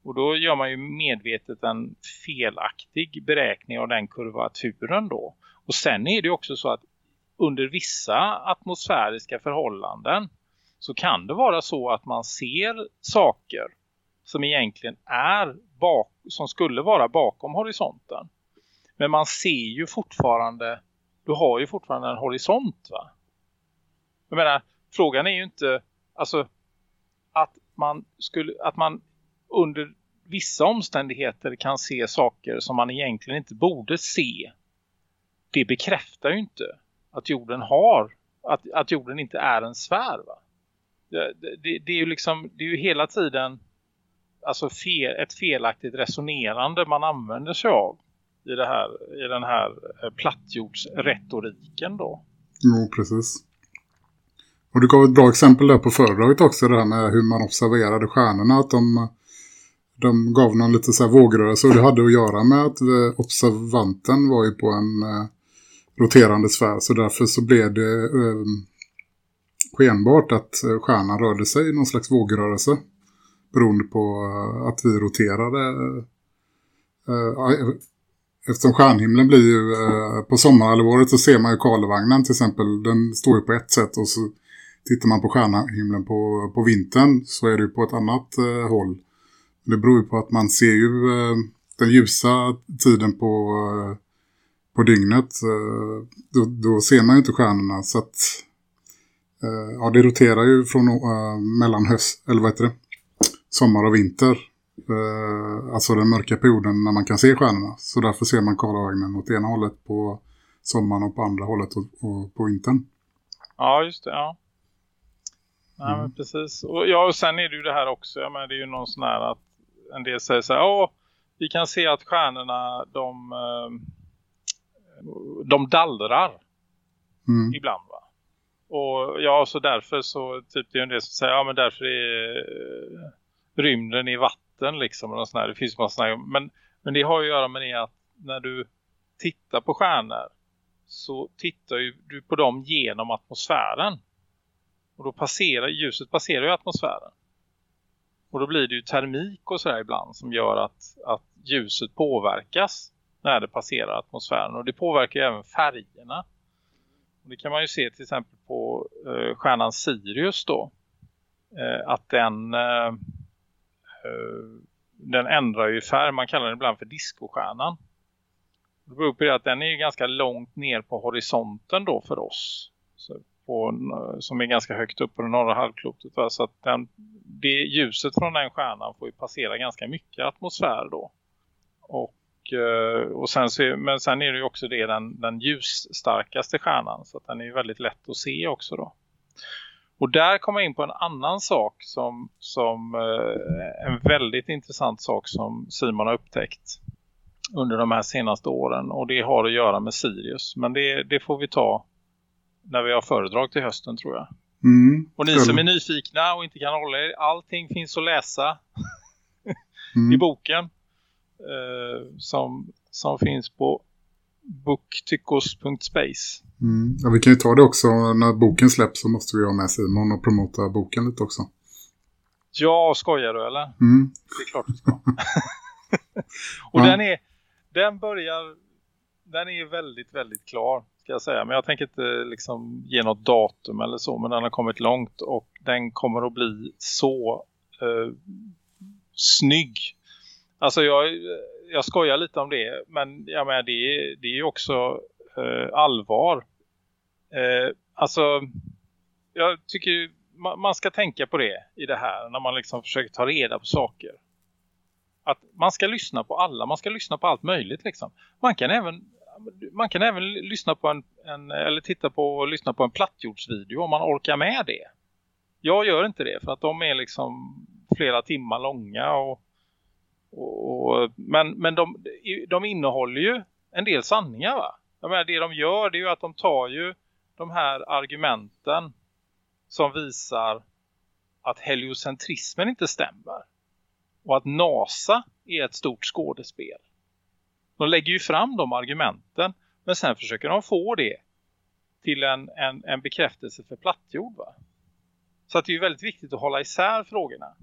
S2: Och då gör man ju medvetet en felaktig beräkning av den kurvaturen då. Och sen är det ju också så att under vissa atmosfäriska förhållanden så kan det vara så att man ser saker som egentligen är bak, som skulle vara bakom horisonten. Men man ser ju fortfarande, du har ju fortfarande en horisont va? Jag menar, frågan är ju inte, alltså att man skulle, att man under vissa omständigheter kan se saker som man egentligen inte borde se. Det bekräftar ju inte att jorden har, att, att jorden inte är en sfär va? Det, det, det är ju liksom, det är ju hela tiden alltså fel, ett felaktigt resonerande man använder sig av i, det här, i den här eh, plattjordsretoriken då.
S1: Jo, precis. Och du gav ett bra exempel där på föredraget också, det här med hur man observerade stjärnorna, att de, de gav någon lite så här vågrörelse. Och det hade att göra med att observanten var ju på en eh, roterande sfär, så därför så blev det eh, skenbart att eh, stjärnan rörde sig i någon slags vågrörelse. Beroende på eh, att vi roterade eh, eh eftersom stjärnhimlen blir ju eh, på sommarhalvåret så ser man ju Karlevagnen till exempel, den står ju på ett sätt och så tittar man på stjärnhimlen på, på vintern så är det ju på ett annat eh, håll. Det beror ju på att man ser ju eh, den ljusa tiden på, eh, på dygnet. Eh, då, då, ser man ju inte stjärnorna så att ja, det roterar ju från mellan höst, eller vad heter det? Sommar och vinter. alltså den mörka perioden när man kan se stjärnorna. Så därför ser man Karlavagnen åt ena hållet på sommaren och på andra hållet och, på vintern.
S2: Ja, just det. Ja. Nej, mm. men precis. Och, ja, och sen är det ju det här också. Ja, men det är ju någon sån här att en del säger så här, ja, vi kan se att stjärnorna, de, eh, de dallrar mm. ibland va. Och ja, så därför så typ det är en del som säger, ja men därför är eh, rymden i vatten liksom. Och sån här. Det finns massa här, men, men det har ju att göra med det att när du tittar på stjärnor så tittar ju du på dem genom atmosfären. Och då passerar ljuset passerar ju atmosfären. Och då blir det ju termik och sådär ibland som gör att, att ljuset påverkas när det passerar atmosfären. Och det påverkar ju även färgerna. Och det kan man ju se till exempel på eh, stjärnan Sirius då. Eh, att den, eh, eh den ändrar ju färg. Man kallar den ibland för diskostjärnan. Det beror på det att den är ju ganska långt ner på horisonten då för oss. Så på, eh, som är ganska högt upp på det norra halvklotet. Va? Så att den, det ljuset från den stjärnan får ju passera ganska mycket atmosfär då. Och, eh, och sen så, men sen är det ju också det den, den ljusstarkaste stjärnan. Så att den är ju väldigt lätt att se också då. Och där kommer jag in på en annan sak som, som eh, en väldigt intressant sak som Simon har upptäckt under de här senaste åren. Och det har att göra med Sirius. Men det, det får vi ta när vi har föredrag till hösten tror jag.
S1: Mm,
S2: och ni som är nyfikna och inte kan hålla er, allting finns att läsa mm. i boken. Eh, som, som finns på booktyckos.space.
S1: Mm. Ja, vi kan ju ta det också när boken släpps så måste vi ha med Simon och promota boken lite också.
S2: Ja, skojar du eller?
S1: Mm.
S2: Det är klart du ska. och ja. den är den börjar den är väldigt, väldigt klar ska jag säga. Men jag tänker inte eh, liksom ge något datum eller så. Men den har kommit långt och den kommer att bli så eh, snygg. Alltså jag, jag skojar lite om det. Men jag menar, det, är, det är ju också eh, allvar. Eh, alltså jag tycker man, man ska tänka på det i det här. När man liksom försöker ta reda på saker att man ska lyssna på alla, man ska lyssna på allt möjligt liksom. Man kan även man kan även lyssna på en, en, eller titta på och lyssna på en plattjordsvideo om man orkar med det. Jag gör inte det för att de är liksom flera timmar långa och, och men, men de, de innehåller ju en del sanningar va? Jag menar, det de gör det är ju att de tar ju de här argumenten som visar att heliocentrismen inte stämmer. Och att NASA är ett stort skådespel. De lägger ju fram de argumenten. Men sen försöker de få det till en, en, en bekräftelse för plattjord va. Så att det är ju väldigt viktigt att hålla isär frågorna.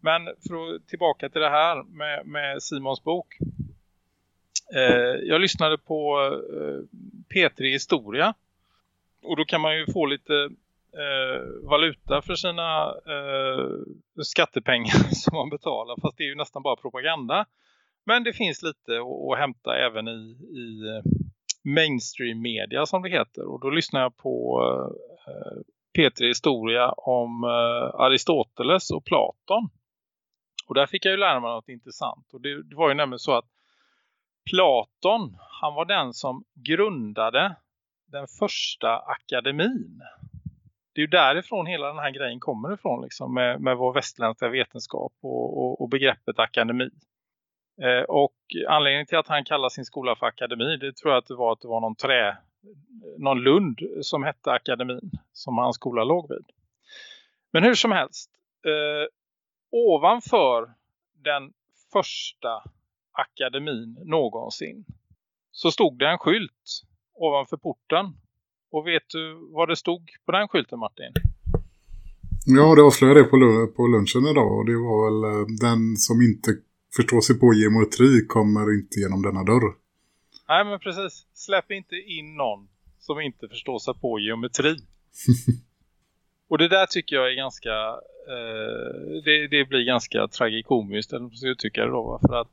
S2: Men för att tillbaka till det här med, med Simons bok. Eh, jag lyssnade på eh, P3 Historia. Och då kan man ju få lite eh, valuta för sina eh, skattepengar som man betalar. Fast det är ju nästan bara propaganda. Men det finns lite att, att hämta även i, i eh, mainstream media som det heter. Och då lyssnar jag på eh, eh P3 Historia om eh, Aristoteles och Platon. Och där fick jag ju lära mig något intressant. Och det, det var ju nämligen så att Platon, han var den som grundade den första akademin. Det är ju därifrån hela den här grejen kommer ifrån liksom, med, med vår västländska vetenskap och, och, och begreppet akademi. Eh, och anledningen till att han kallar sin skola för akademi det tror jag att det var att det var någon trä, någon lund som hette akademin som hans skola låg vid. Men hur som helst, eh, ovanför den första akademin någonsin så stod det en skylt ovanför porten. Och vet du vad det stod på den skylten Martin?
S1: Ja, det avslöjade jag på, lunchen idag och det var väl eh, den som inte förstår sig på geometri kommer inte genom denna dörr.
S2: Nej men precis, släpp inte in någon som inte förstår sig på geometri. och det där tycker jag är ganska, eh, det, det, blir ganska tragikomiskt eller så jag tycker det då. För att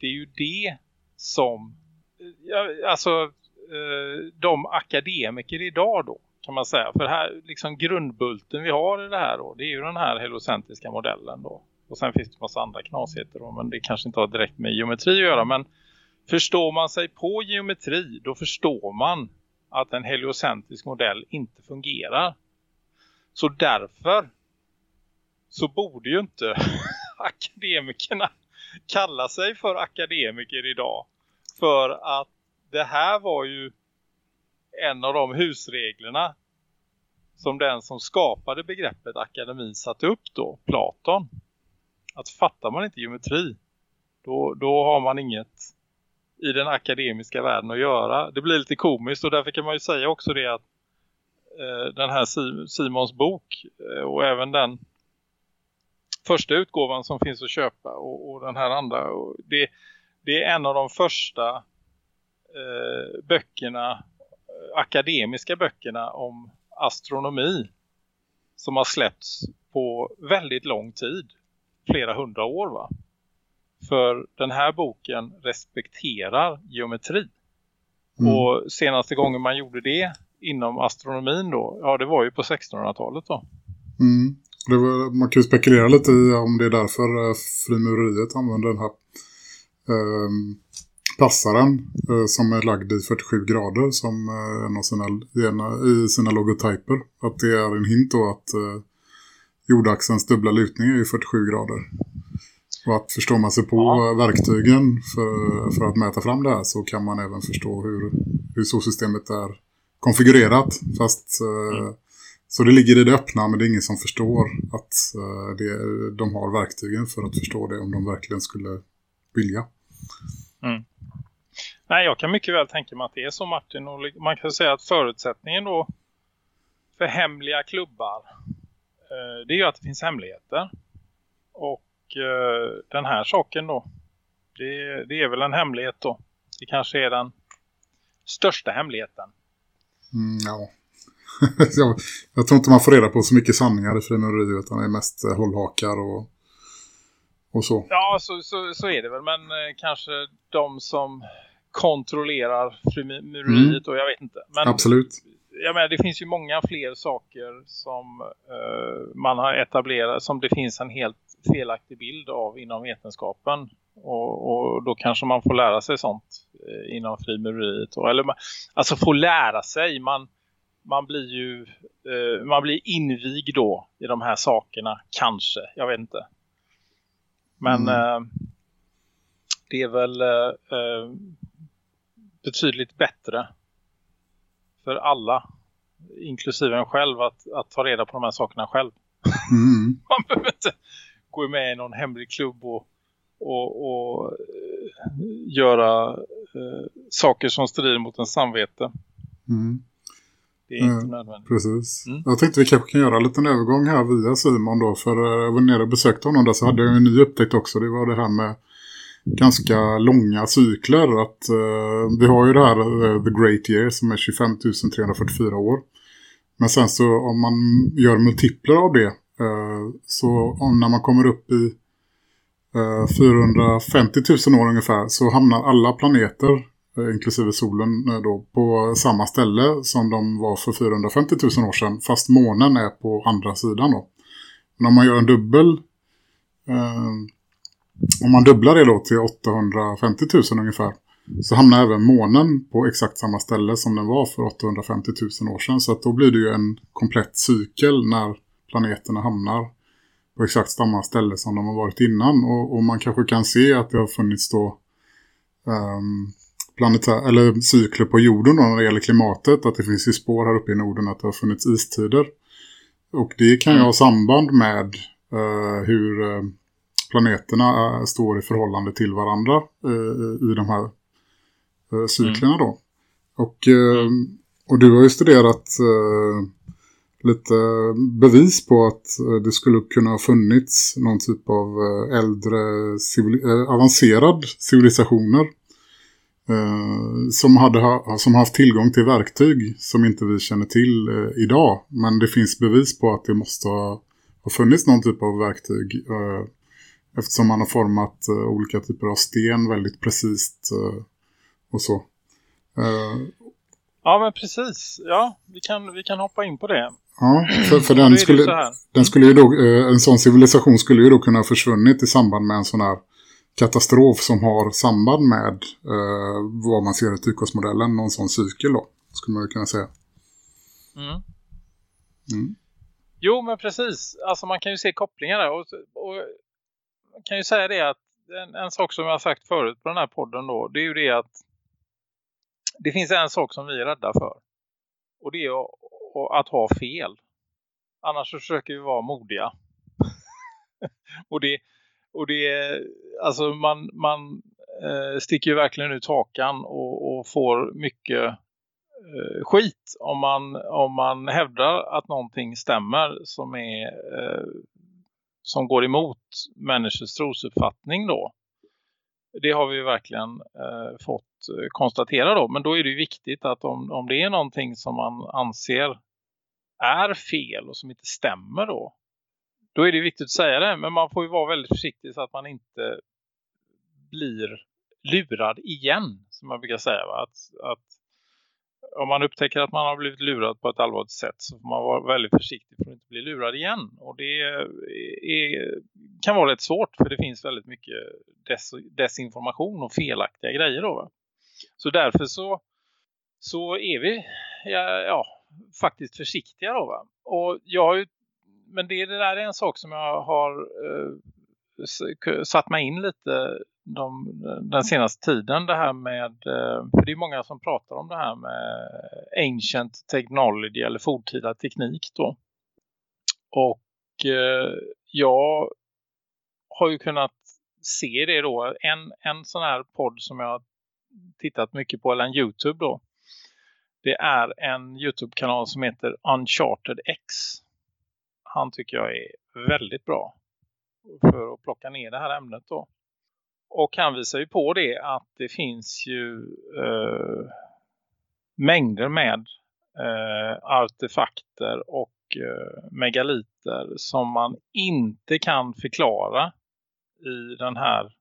S2: det är ju det som, ja, alltså eh, de akademiker idag då kan man säga. För här, liksom grundbulten vi har i det här då, det är ju den här heliocentriska modellen då. Och sen finns det en massa andra knasigheter då, men det kanske inte har direkt med geometri att göra. Men förstår man sig på geometri, då förstår man att en heliocentrisk modell inte fungerar. Så därför så borde ju inte akademikerna kalla sig för akademiker idag. För att det här var ju en av de husreglerna som den som skapade begreppet akademin satte upp då, Platon. Att fattar man inte geometri, då, då har man inget i den akademiska världen att göra. Det blir lite komiskt och därför kan man ju säga också det att eh, den här Simons bok eh, och även den första utgåvan som finns att köpa och, och den här andra. Det, det, är en av de första eh, böckerna, eh, akademiska böckerna om astronomi som har släppts på väldigt lång tid. Flera hundra år va? För den här boken respekterar geometri. Mm. Och senaste gången man gjorde det inom astronomin då, ja det var ju på 1600-talet då.
S1: Mm. Var, man kan ju spekulera lite i om det är därför eh, frimureriet använder den här eh, passaren eh, som är lagd i 47 grader som eh, en av sina, i sina logotyper. Att det är en hint då att eh, jordaxelns dubbla lutning är 47 grader. Och att förstår man sig på ja. verktygen för, för att mäta fram det här så kan man även förstå hur, hur solsystemet är konfigurerat. Fast mm. Så det ligger i det öppna men det är ingen som förstår att uh, det, de har verktygen för att förstå det om de verkligen skulle vilja.
S2: Mm. Nej, jag kan mycket väl tänka mig att det är så Martin. Och man kan säga att förutsättningen då för hemliga klubbar det är ju att det finns hemligheter. Och uh, den här saken då det, det är väl en hemlighet då. Det kanske är den största hemligheten.
S1: Mm, ja, jag, tror inte man får reda på så mycket sanningar i frimureri utan det är mest eh, hållhakar och, och så.
S2: Ja, så, så, så är det väl. Men eh, kanske de som kontrollerar frimureriet mm. och jag vet inte. Men,
S1: Absolut.
S2: Jag menar, det finns ju många fler saker som eh, man har etablerat som det finns en helt felaktig bild av inom vetenskapen. Och, och, då kanske man får lära sig sånt eh, inom frimureriet. Eller, alltså få lära sig. Man, man blir ju eh, man blir invigd då i de här sakerna kanske, jag vet inte. Men mm. eh, det är väl eh, eh betydligt bättre för alla inklusive en själv att, att ta reda på de här sakerna själv. Mm. man behöver inte gå med i någon hemlig klubb och, och, och eh, göra eh, saker som strider mot en samvete.
S1: Mm.
S2: Det är inte nödvändigt.
S1: Precis. Mm. Jag tänkte vi kanske kan göra en liten övergång här via Simon då. För eh, jag var nere och besökte honom där så hade jag en ny upptäckt också. Det var det här med ganska långa cykler. Att, eh, vi har ju det här eh, The Great Year som är 25 344 år. Men sen så om man gör multipler av det eh, så om när man kommer upp i eh, 450 000 år ungefär så hamnar alla planeter eh, inklusive solen eh, då på samma ställe som de var för 450 000 år sedan fast månen är på andra sidan då. Men om man gör en dubbel eh, om man dubblar det då till 850 000 ungefär så hamnar även månen på exakt samma ställe som den var för 850 000 år sedan. Så att då blir det ju en komplett cykel när planeterna hamnar på exakt samma ställe som de har varit innan. Och, och man kanske kan se att det har funnits då um, planetär, eller cykler på jorden då när det gäller klimatet. Att det finns ju spår här uppe i Norden att det har funnits istider. Och det kan ju ha samband med uh, hur uh, planeterna uh, står i förhållande till varandra i de här eh, cyklerna då. Och, eh, och du har ju studerat eh, lite bevis på att eh, det skulle kunna ha funnits någon typ av eh, äldre civil eh, avancerad civilisationer eh, som, hade ha, som haft tillgång till verktyg som inte vi känner till eh, idag. Men det finns bevis på att det måste ha, ha funnits någon typ av verktyg eh, eftersom man har format eh, olika typer av sten väldigt precis eh, och så. Uh,
S2: ja men precis. Ja, vi kan, vi kan hoppa in på det.
S1: Ja, för, för den, skulle, den skulle ju då, uh, en sån civilisation skulle ju då kunna ha försvunnit i samband med en sån här katastrof som har samband med uh, vad man ser i tykosmodellen, någon sån cykel då, skulle man ju kunna säga.
S2: Mm. Mm. Jo, men precis. Alltså man kan ju se kopplingar där. Och, och kan ju säga det att en, en, sak som jag har sagt förut på den här podden då, det är ju det att det finns en sak som vi är rädda för. Och det är att, att ha fel. Annars så försöker vi vara modiga. och det och det alltså man, man eh, sticker ju verkligen ut hakan och, och får mycket eh, skit om man, om man hävdar att någonting stämmer som är eh, som går emot människors trosuppfattning då det har vi verkligen eh, fått eh, konstatera då. Men då är det viktigt att om, om det är någonting som man anser är fel och som inte stämmer då. Då är det viktigt att säga det. Men man får ju vara väldigt försiktig så att man inte blir lurad igen. Som man brukar säga. Va? Att, att om man upptäcker att man har blivit lurad på ett allvarligt sätt så får man vara väldigt försiktig för att inte bli lurad igen. Och det är, kan vara rätt svårt för det finns väldigt mycket des, desinformation och felaktiga grejer då. Så därför så, så är vi ja, ja, faktiskt försiktiga då. Va? Och jag har ju, men det, det där är en sak som jag har eh, satt mig in lite de, den senaste tiden det här med, eh, för det är många som pratar om det här med ancient technology eller forntida teknik då. Och eh, jag har ju kunnat se det då. En, en sån här podd som jag har tittat mycket på, eller en Youtube då. Det är en Youtube-kanal som heter Uncharted X. Han tycker jag är väldigt bra för att plocka ner det här ämnet då. Och han visar ju på det att det finns ju eh, mängder med eh, artefakter och eh, megaliter som man inte kan förklara i den här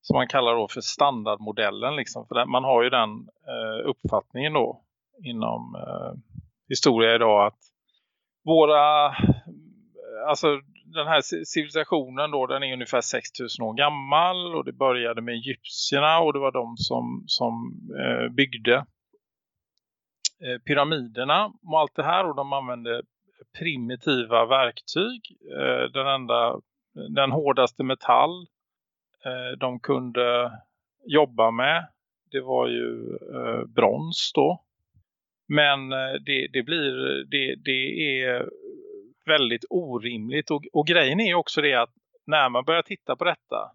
S2: som man kallar då för standardmodellen. Liksom. För man har ju den eh, uppfattningen då inom eh, historia idag att våra alltså den här civilisationen då, den är ungefär 6000 år gammal och det började med egyptierna och det var de som, som eh, byggde eh, pyramiderna och allt det här och de använde primitiva verktyg. Eh, den enda, den hårdaste metall eh, de kunde jobba med det var ju eh, brons då. Men eh, det, det blir det, det är väldigt orimligt. Och, och grejen är ju också det att när man börjar titta på detta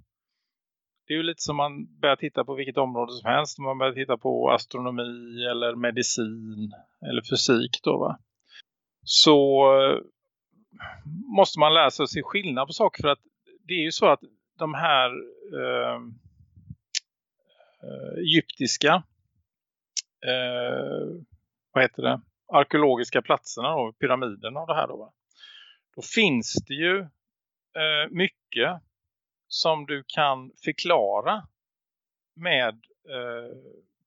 S2: det är ju lite som man börjar titta på vilket område som helst. Man börjar titta på astronomi eller medicin eller fysik då va. Så måste man lära sig att se skillnad på saker för att det är ju så att de här ehm, eh, egyptiska eh, vad heter det? arkeologiska platserna och pyramiderna och det här då va? Då finns det ju eh, mycket som du kan förklara med eh,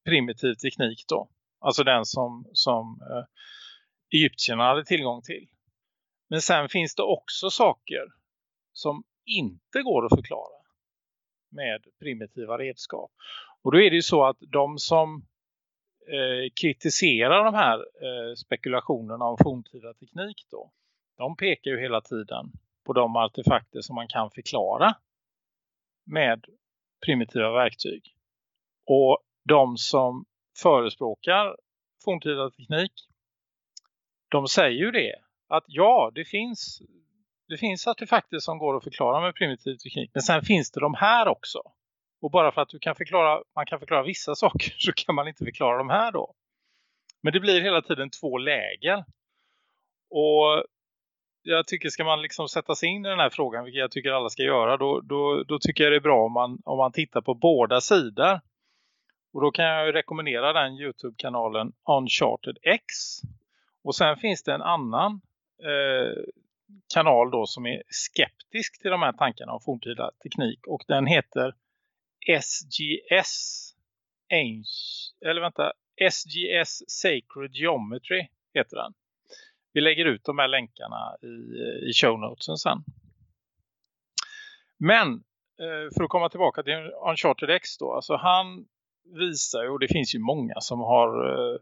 S2: primitiv teknik då. Alltså den som, som eh, egyptierna hade tillgång till. Men sen finns det också saker som inte går att förklara med primitiva redskap. Och då är det ju så att de som eh, kritiserar de här eh, spekulationerna om forntida teknik då. De pekar ju hela tiden på de artefakter som man kan förklara med primitiva verktyg. Och de som förespråkar forntida teknik de säger ju det. Att ja, det finns, det finns artefakter som går att förklara med primitiv teknik. Men sen finns det de här också. Och bara för att du kan förklara, man kan förklara vissa saker så kan man inte förklara de här då. Men det blir hela tiden två läger. Och jag tycker ska man liksom sätta sig in i den här frågan, vilket jag tycker alla ska göra, då, då, då tycker jag det är bra om man, om man tittar på båda sidor. Och då kan jag rekommendera den Youtube-kanalen Uncharted X. Och sen finns det en annan eh, kanal då som är skeptisk till de här tankarna om forntida teknik. Och den heter SGS eller vänta, SGS Sacred Geometry heter den. Vi lägger ut de här länkarna i, i show notesen sen. Men eh, för att komma tillbaka till Uncharted X då. Alltså han visar ju, och det finns ju många som har eh,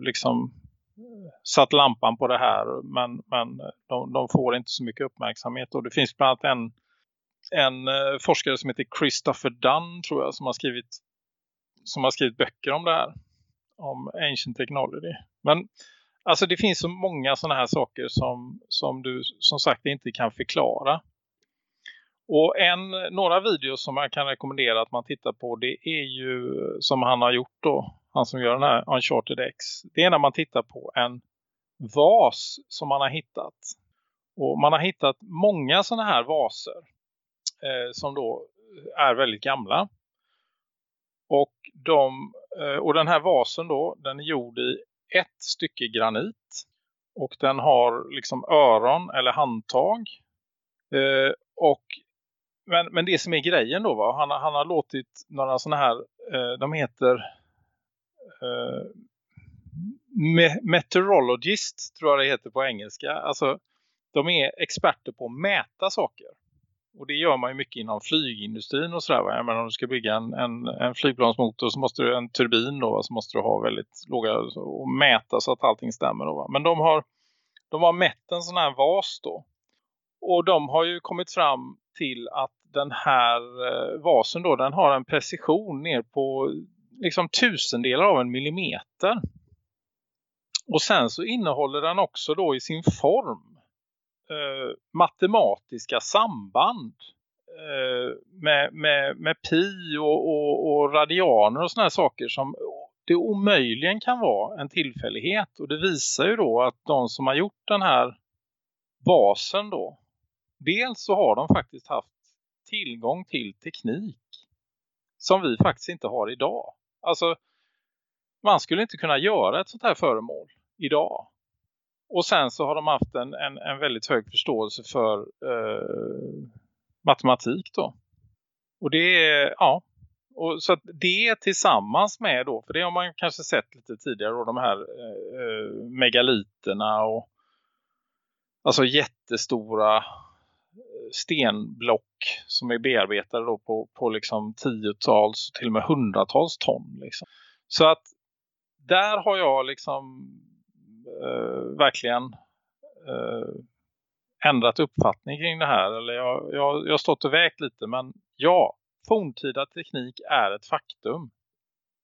S2: liksom eh, satt lampan på det här. Men, men de, de, får inte så mycket uppmärksamhet. Och det finns bland annat en, en forskare som heter Christopher Dunn tror jag som har skrivit som har skrivit böcker om det här. Om Ancient Technology. Men alltså det finns så många sådana här saker som, som du som sagt inte kan förklara. Och en, några videos som jag kan rekommendera att man tittar på det är ju som han har gjort då. Han som gör den här Uncharted X. Det är när man tittar på en vas som man har hittat. Och man har hittat många sådana här vaser eh, som då är väldigt gamla. Och, de, eh, och den här vasen då, den är gjord i ett stycke granit. Och den har liksom öron eller handtag. Eh, och men, men det som är grejen då va, han, han har låtit några sådana här, eh, de heter eh, me meteorologist tror jag det heter på engelska. Alltså de är experter på att mäta saker. Och det gör man ju mycket inom flygindustrin och sådär. Jag menar om du ska bygga en, en, en flygplansmotor så måste du en turbin då. Så måste du ha väldigt låga och mäta så att allting stämmer då. Va? Men de har, de har mätt en sån här vas då. Och de har ju kommit fram till att den här eh, vasen då, den har en precision ner på liksom tusendelar av en millimeter. Och sen så innehåller den också då i sin form eh, matematiska samband eh, med, med, med pi och, och, och radianer och såna här saker som det omöjligen kan vara en tillfällighet. Och det visar ju då att de som har gjort den här basen då dels så har de faktiskt haft tillgång till teknik som vi faktiskt inte har idag. Alltså man skulle inte kunna göra ett sånt här föremål idag. Och sen så har de haft en, en, en väldigt hög förståelse för eh, matematik då. Och det är, ja. Och så att det tillsammans med då, för det har man kanske sett lite tidigare då, de här eh, megaliterna och alltså jättestora eh, stenblock som är bearbetade då på, på liksom tiotals till och med hundratals ton. Liksom. Så att där har jag liksom Eh, verkligen eh, ändrat uppfattning kring det här. Eller jag, jag, jag har stått och vägt lite men ja, forntida teknik är ett faktum.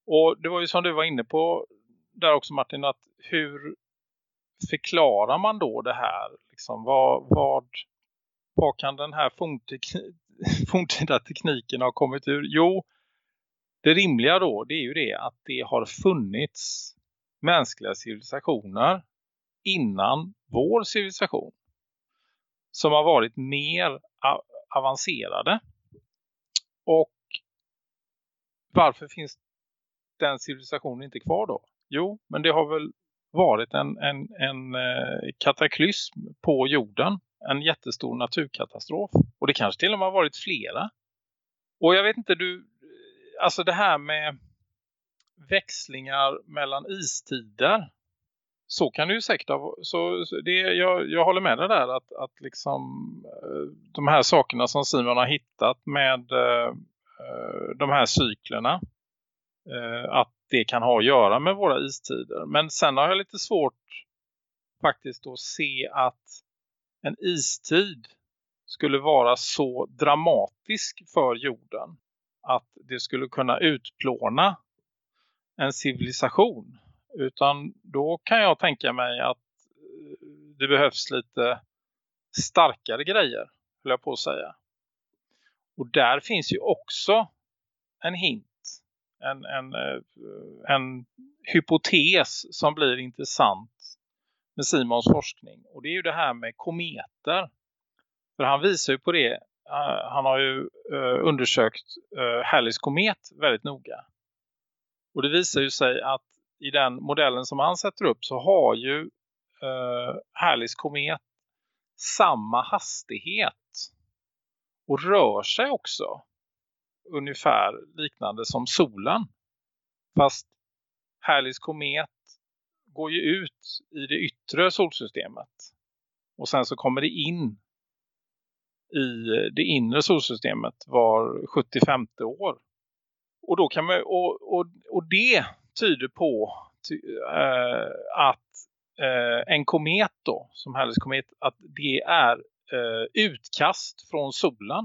S2: Och det var ju som du var inne på där också Martin att hur förklarar man då det här? Liksom, vad, vad, vad kan den här forntida tekniken ha kommit ur? Jo, det rimliga då det är ju det att det har funnits mänskliga civilisationer innan vår civilisation som har varit mer avancerade. Och varför finns den civilisationen inte kvar då? Jo, men det har väl varit en, en, en eh, kataklysm på jorden. En jättestor naturkatastrof. Och det kanske till och med har varit flera. Och jag vet inte, du, alltså det här med växlingar mellan istider. Så kan det ju säkert ha, så det, jag, jag håller med dig där att, att liksom eh, de här sakerna som Simon har hittat med eh, eh, de här cyklerna att det kan ha att göra med våra istider. Men sen har jag lite svårt faktiskt att se att en istid skulle vara så dramatisk för jorden att det skulle kunna utplåna en civilisation. Utan då kan jag tänka mig att eh, det behövs lite starkare grejer, höll jag på att säga. Och där finns ju också en hint en, en, eh, en hypotes som blir intressant med Simons forskning. Och det är ju det här med kometer. För han visar ju på det. Ah, han har ju eh, undersökt Halleys komet väldigt noga. Och det visar ju sig att i den modellen som han sätter upp så har ju eh, Halleys komet samma hastighet och rör sig också ungefär liknande som solen. Fast Halley's komet går ju ut i det yttre solsystemet. Och sen så kommer det in i det inre solsystemet var 75 år. Och, då kan man, och, och, och det tyder på ty, eh, att eh, en komet då, som Halley's komet, att det är eh, utkast från solen.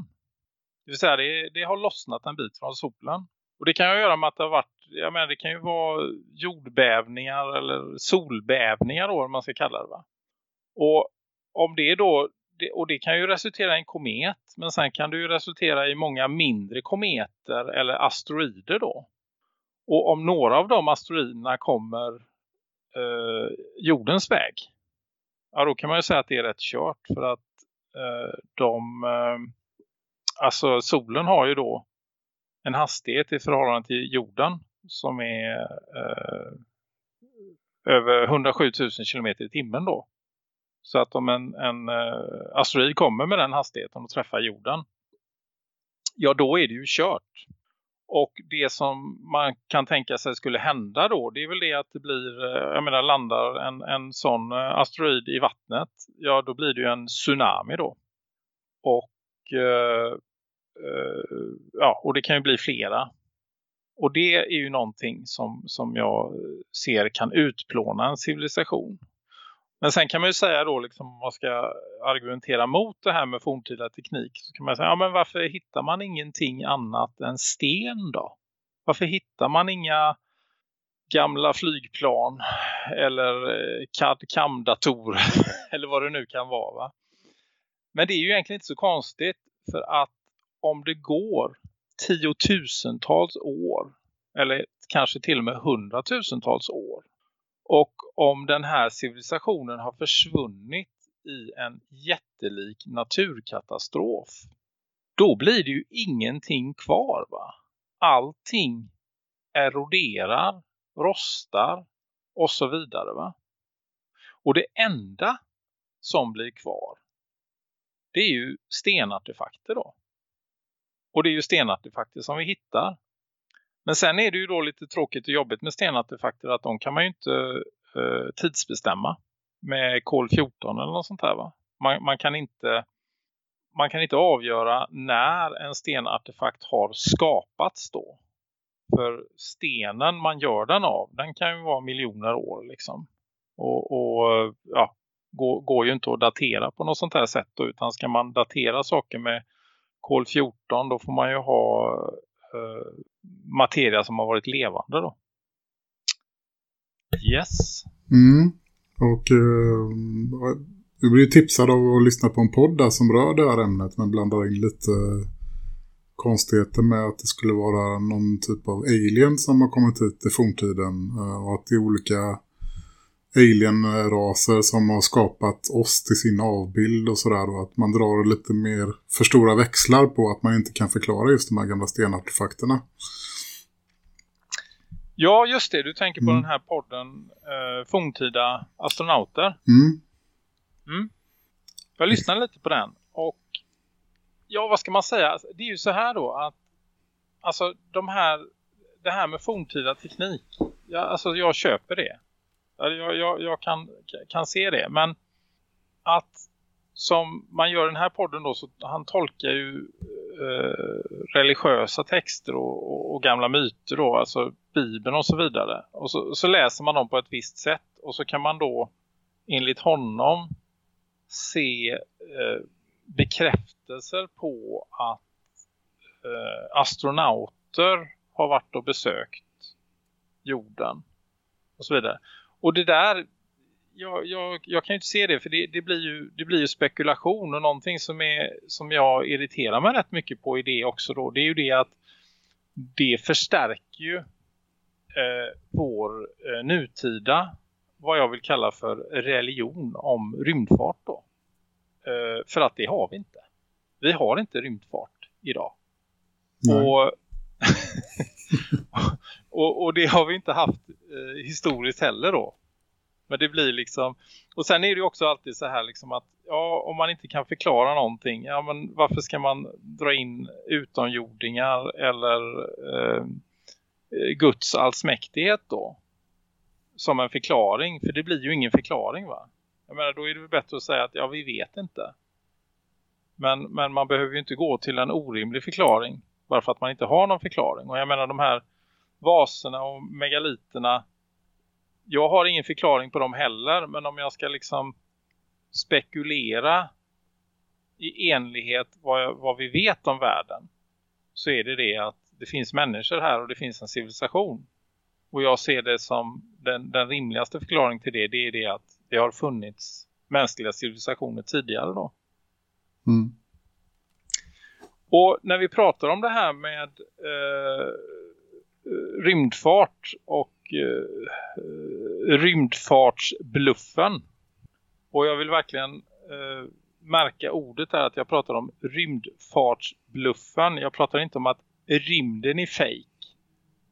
S2: Det vill säga det, det har lossnat en bit från solen. Och det kan ju göra med att det har varit, jag menar det kan ju vara jordbävningar eller solbävningar då, om man ska kalla det va. Och om det då, och det kan ju resultera i en komet, men sen kan det ju resultera i många mindre kometer eller asteroider då. Och om några av de asteroiderna kommer eh, jordens väg, ja då kan man ju säga att det är rätt kört för att eh, de eh, alltså solen har ju då en hastighet i förhållande till jorden som är eh, över 107 000 km i timmen då. Så att om en, en eh, asteroid kommer med den hastigheten och träffar jorden, ja då är det ju kört. Och det som man kan tänka sig skulle hända då, det är väl det att det blir, eh, jag menar landar en, en sån eh, asteroid i vattnet, ja då blir det ju en tsunami då. Och Eh, eh, ja, och det kan ju bli flera. Och det är ju någonting som, som jag ser kan utplåna en civilisation. Men sen kan man ju säga då liksom om man ska argumentera mot det här med forntida teknik så kan man säga, ja men varför hittar man ingenting annat än sten då? Varför hittar man inga gamla flygplan eller eh, CAD-CAM-datorer eller vad det nu kan vara va? Men det är ju egentligen inte så konstigt för att om det går tiotusentals år eller kanske till och med hundratusentals år och om den här civilisationen har försvunnit i en jättelik naturkatastrof då blir det ju ingenting kvar va? Allting eroderar, rostar och så vidare va? Och det enda som blir kvar det är ju stenartefakter då. Och det är ju stenartefakter som vi hittar. Men sen är det ju då lite tråkigt och jobbigt med stenartefakter att de kan man ju inte eh, tidsbestämma med kol 14 eller något sånt här va. Man, man, kan inte man kan inte avgöra när en stenartefakt har skapats då. För stenen man gör den av, den kan ju vara miljoner år liksom. Och, och ja, går, går ju inte att datera på något sånt här sätt då, utan ska man datera saker med kol 14 då får man ju ha eh, materia som har varit levande då. Yes.
S1: Mm. Och eh, du blir tipsad av att lyssna på en podd där som rör det här ämnet men blandar in lite konstigheter med att det skulle vara någon typ av alien som har kommit hit i forntiden eh, och att det är olika alien-raser som har skapat oss till sin avbild och sådär och att man drar lite mer för stora växlar på att man inte kan förklara just de här gamla stenartefakterna.
S2: Ja, just det. Du tänker på
S1: Mm.
S2: den här podden eh, Forntida astronauter.
S1: Mm.
S2: Jag lyssnade lite på den och ja, vad ska man säga? Alltså, Det är ju så här då att alltså de här det här med forntida teknik, ja, alltså jag köper det. Jag, jag, jag kan, kan se det, men att som man gör den här podden då så han tolkar ju eh, religiösa texter och, och, och gamla myter då, alltså Bibeln och så vidare. Och så, så läser man dem på ett visst sätt och så kan man då enligt honom se eh, bekräftelser på att eh, astronauter har varit och besökt jorden och så vidare. Och det där, jag, jag, jag kan ju inte se det för det, det, blir ju, det blir ju spekulation och någonting som, är, som jag irriterar mig rätt mycket på i det också då. Det är ju det att det förstärker ju eh, vår eh, nutida, vad jag vill kalla för religion om rymdfart då. Eh, för att det har vi inte. Vi har inte rymdfart idag.
S1: Nej.
S2: Och, och, och det har vi inte haft eh, historiskt heller då. Men det blir liksom... Och sen är det ju också alltid så här liksom att ja, om man inte kan förklara någonting, ja men varför ska man dra in utomjordingar eller eh, eh, Guds allsmäktighet då? Som en förklaring, för det blir ju ingen förklaring va? Jag menar, då är det väl bättre att säga att ja, vi vet inte. Men, men man behöver ju inte gå till en orimlig förklaring bara för att man inte har någon förklaring. Och jag menar de här vaserna och megaliterna, jag har ingen förklaring på dem heller, men om jag ska liksom spekulera i enlighet vad, vad vi vet om världen så är det det att det finns människor här och det finns en civilisation. Och jag ser det som den, den rimligaste förklaringen till det, det är det att det har funnits mänskliga civilisationer tidigare då.
S1: Mm.
S2: Och när vi pratar om det här med eh, rymdfart och eh, rymdfartsbluffen. Och jag vill verkligen eh, märka ordet här att jag pratar om rymdfartsbluffen. Jag pratar inte om att rymden är fake.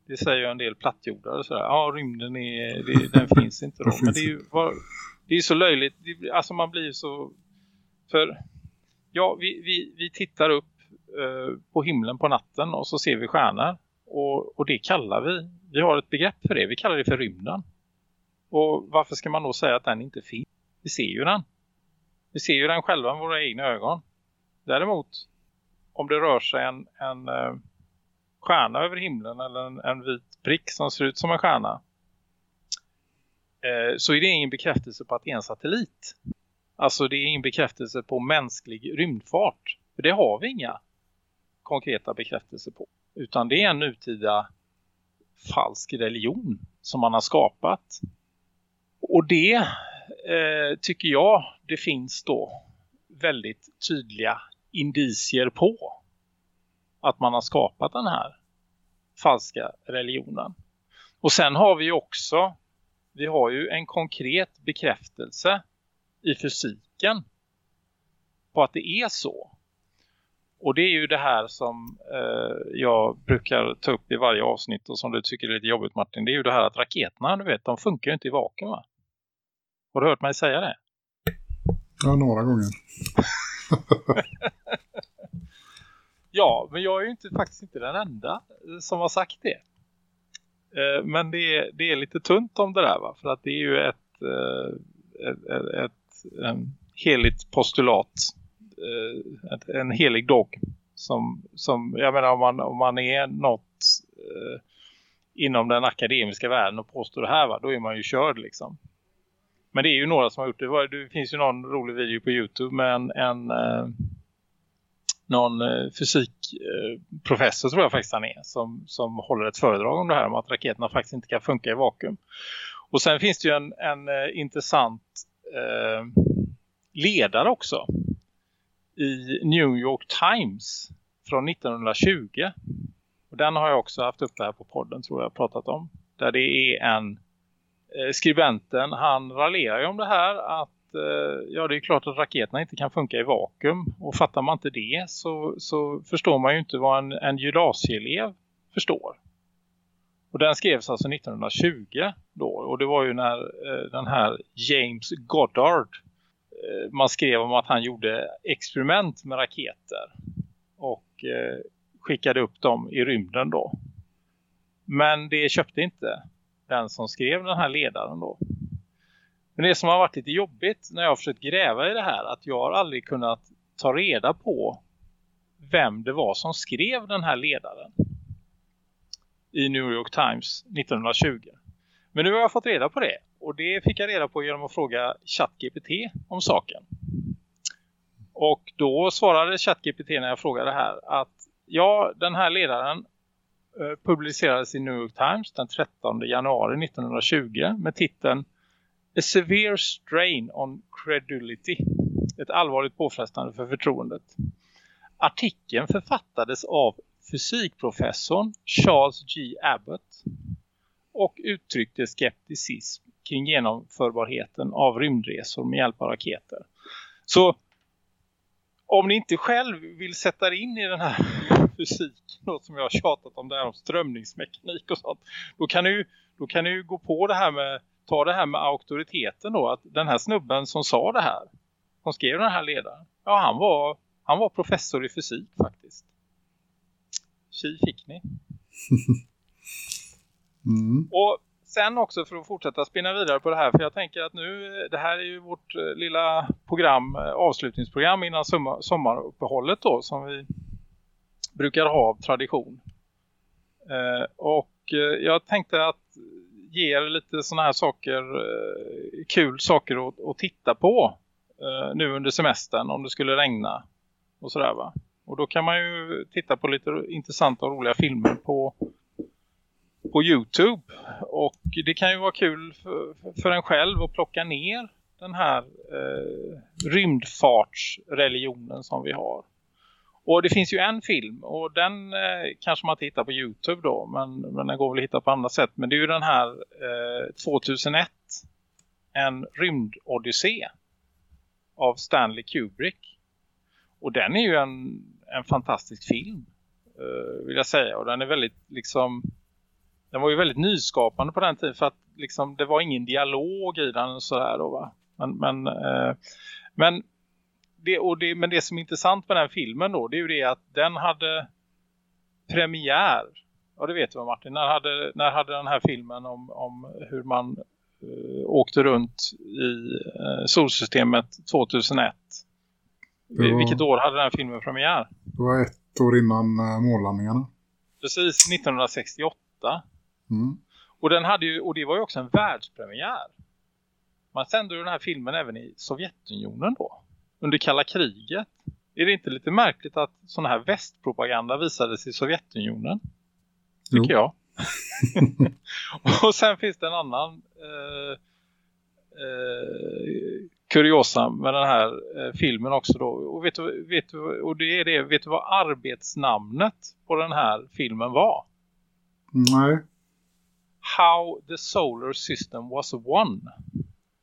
S2: Det säger en del plattjordare. Sådär. Ja, rymden är, det, den finns inte då. Men det är ju vad- det är så löjligt. Det, alltså man blir så... För ja, vi, vi, vi tittar upp eh, på himlen på natten och så ser vi stjärnor. Och, och det kallar vi, vi har ett begrepp för det, vi kallar det för rymden. Och varför ska man då säga att den inte finns? Vi ser ju den. Vi ser ju den själva med våra egna ögon. Däremot, om det rör sig en, en eh, stjärna över himlen eller en, en vit prick som ser ut som en stjärna eh, så är det ingen bekräftelse på att det är en satellit. Alltså det är ingen bekräftelse på mänsklig rymdfart. För det har vi inga konkreta bekräftelser på. Utan det är en nutida falsk religion som man har skapat. Och det eh, tycker jag det finns då väldigt tydliga indicier på att man har skapat den här falska religionen. Och sen har vi också vi har ju en konkret bekräftelse i fysiken på att det är så. Och det är ju det här som eh, jag brukar ta upp i varje avsnitt och som du tycker är lite jobbigt Martin. Det är ju det här att raketerna, du vet, de funkar ju inte i vakuum va? Har du hört mig säga det?
S1: Ja, några gånger.
S2: Ja, men jag är ju inte, faktiskt inte den enda eh, som har sagt det. Eh, men det är, det är lite tunt om det där va? För att det är ju ett, eh, ett, ett, ett heligt postulat. Eh, ett, en helig dogm. Som, som, jag menar om man, om man är något eh, inom den akademiska världen och påstår det här va? Då är man ju körd liksom. Men det är ju några som har gjort det. Det var- Det finns ju någon rolig video på Youtube med en, en eh, någon eh, fysikprofessor eh, tror jag faktiskt han är som, som håller ett föredrag om det här om att raketerna faktiskt inte kan funka i vakuum. Och sen finns det ju en, en eh, intressant eh, ledare också i New York Times från 1920. Och den har jag också haft uppe här på podden tror jag pratat om. Där det är en eh, skribenten, han raljerar ju om det här att eh, ja det är klart att raketerna inte kan funka i vakuum. Och fattar man inte det så, så förstår man ju inte vad en, en gymnasieelev förstår. Och den skrevs alltså 1920 då. Och det var ju när eh, den här James Goddard Eh, man skrev om att han gjorde experiment med raketer. Och eh, skickade upp dem i rymden då. Men det köpte inte den som skrev den här ledaren då. Men det som har varit lite jobbigt när jag har försökt gräva i det här att jag har aldrig kunnat ta reda på vem det var som skrev den här ledaren i New York Times 1920. Men nu har jag fått reda på det och det fick jag reda på genom att fråga ChatGPT om saken. Och då svarade ChatGPT när jag frågade här att ja, den här ledaren eh, publicerades i New York Times den 13 januari 1920 med titeln A Severe Strain on Credulity. Ett allvarligt påfrestande för förtroendet. Artikeln författades av fysikprofessorn Charles G. Abbott och uttryckte skepticism kring genomförbarheten av rymdresor med hjälp av raketer. Så om ni inte själv vill sätta er in i den här fysiken då, som jag har tjatat om det här om strömningsmekanik och sånt. Då kan ni då kan ni gå på det här med ta det här med auktoriteten då. Att den här snubben som sa det här. Som skrev den här ledaren. Ja han var, han var professor i fysik faktiskt. Tji fick ni.
S1: Mm.
S2: Och sen också för att fortsätta spinna vidare på det här. För jag tänker att nu, eh, det här är ju vårt eh, lilla program, eh, avslutningsprogram innan sommaruppehållet då. Som vi brukar ha av tradition. Och jag tänkte att ge er lite sådana här saker, kul saker att, att titta på nu under semestern om det skulle regna och sådär va. Och då kan man ju titta på lite intressanta och roliga filmer på, på Youtube. Och det kan ju vara kul för, för en själv att plocka ner den här eh, rymdfartsreligionen som vi har. Och det finns ju en film och den eh, kanske man tittar på Youtube då men, men den går väl att hitta på andra sätt. Men det är ju den här eh, 2001 En rymdodyssé av Stanley Kubrick. Och den är ju en, en fantastisk film eh, vill jag säga. Och den är väldigt liksom den var ju väldigt nyskapande på den tiden för att liksom, det var ingen dialog i den och sådär då va. Men, men, eh, men det, och det, men det som är intressant med den filmen då, det är ju det att den hade premiär. Ja det vet du Martin, när hade, när hade den här filmen om, om hur man uh, åkte runt i uh, solsystemet 2001?
S1: var-
S2: Vilket år hade den filmen premiär?
S1: Det var ett år innan uh, månlandningarna.
S2: Precis, 1968.
S1: Mm.
S2: Och, den hade ju, och det var ju också en världspremiär. Man sände den här filmen även i Sovjetunionen då. Under kalla kriget. Är det inte lite märkligt att sån här västpropaganda visades i Sovjetunionen? Tycker jag. och sen finns det en annan eh, eh, kuriosa med den här eh, filmen också då. Och, vet du, vet du, och det är det, vet du vad arbetsnamnet på den här filmen var?
S1: Nej.
S2: How the Solar System Was Won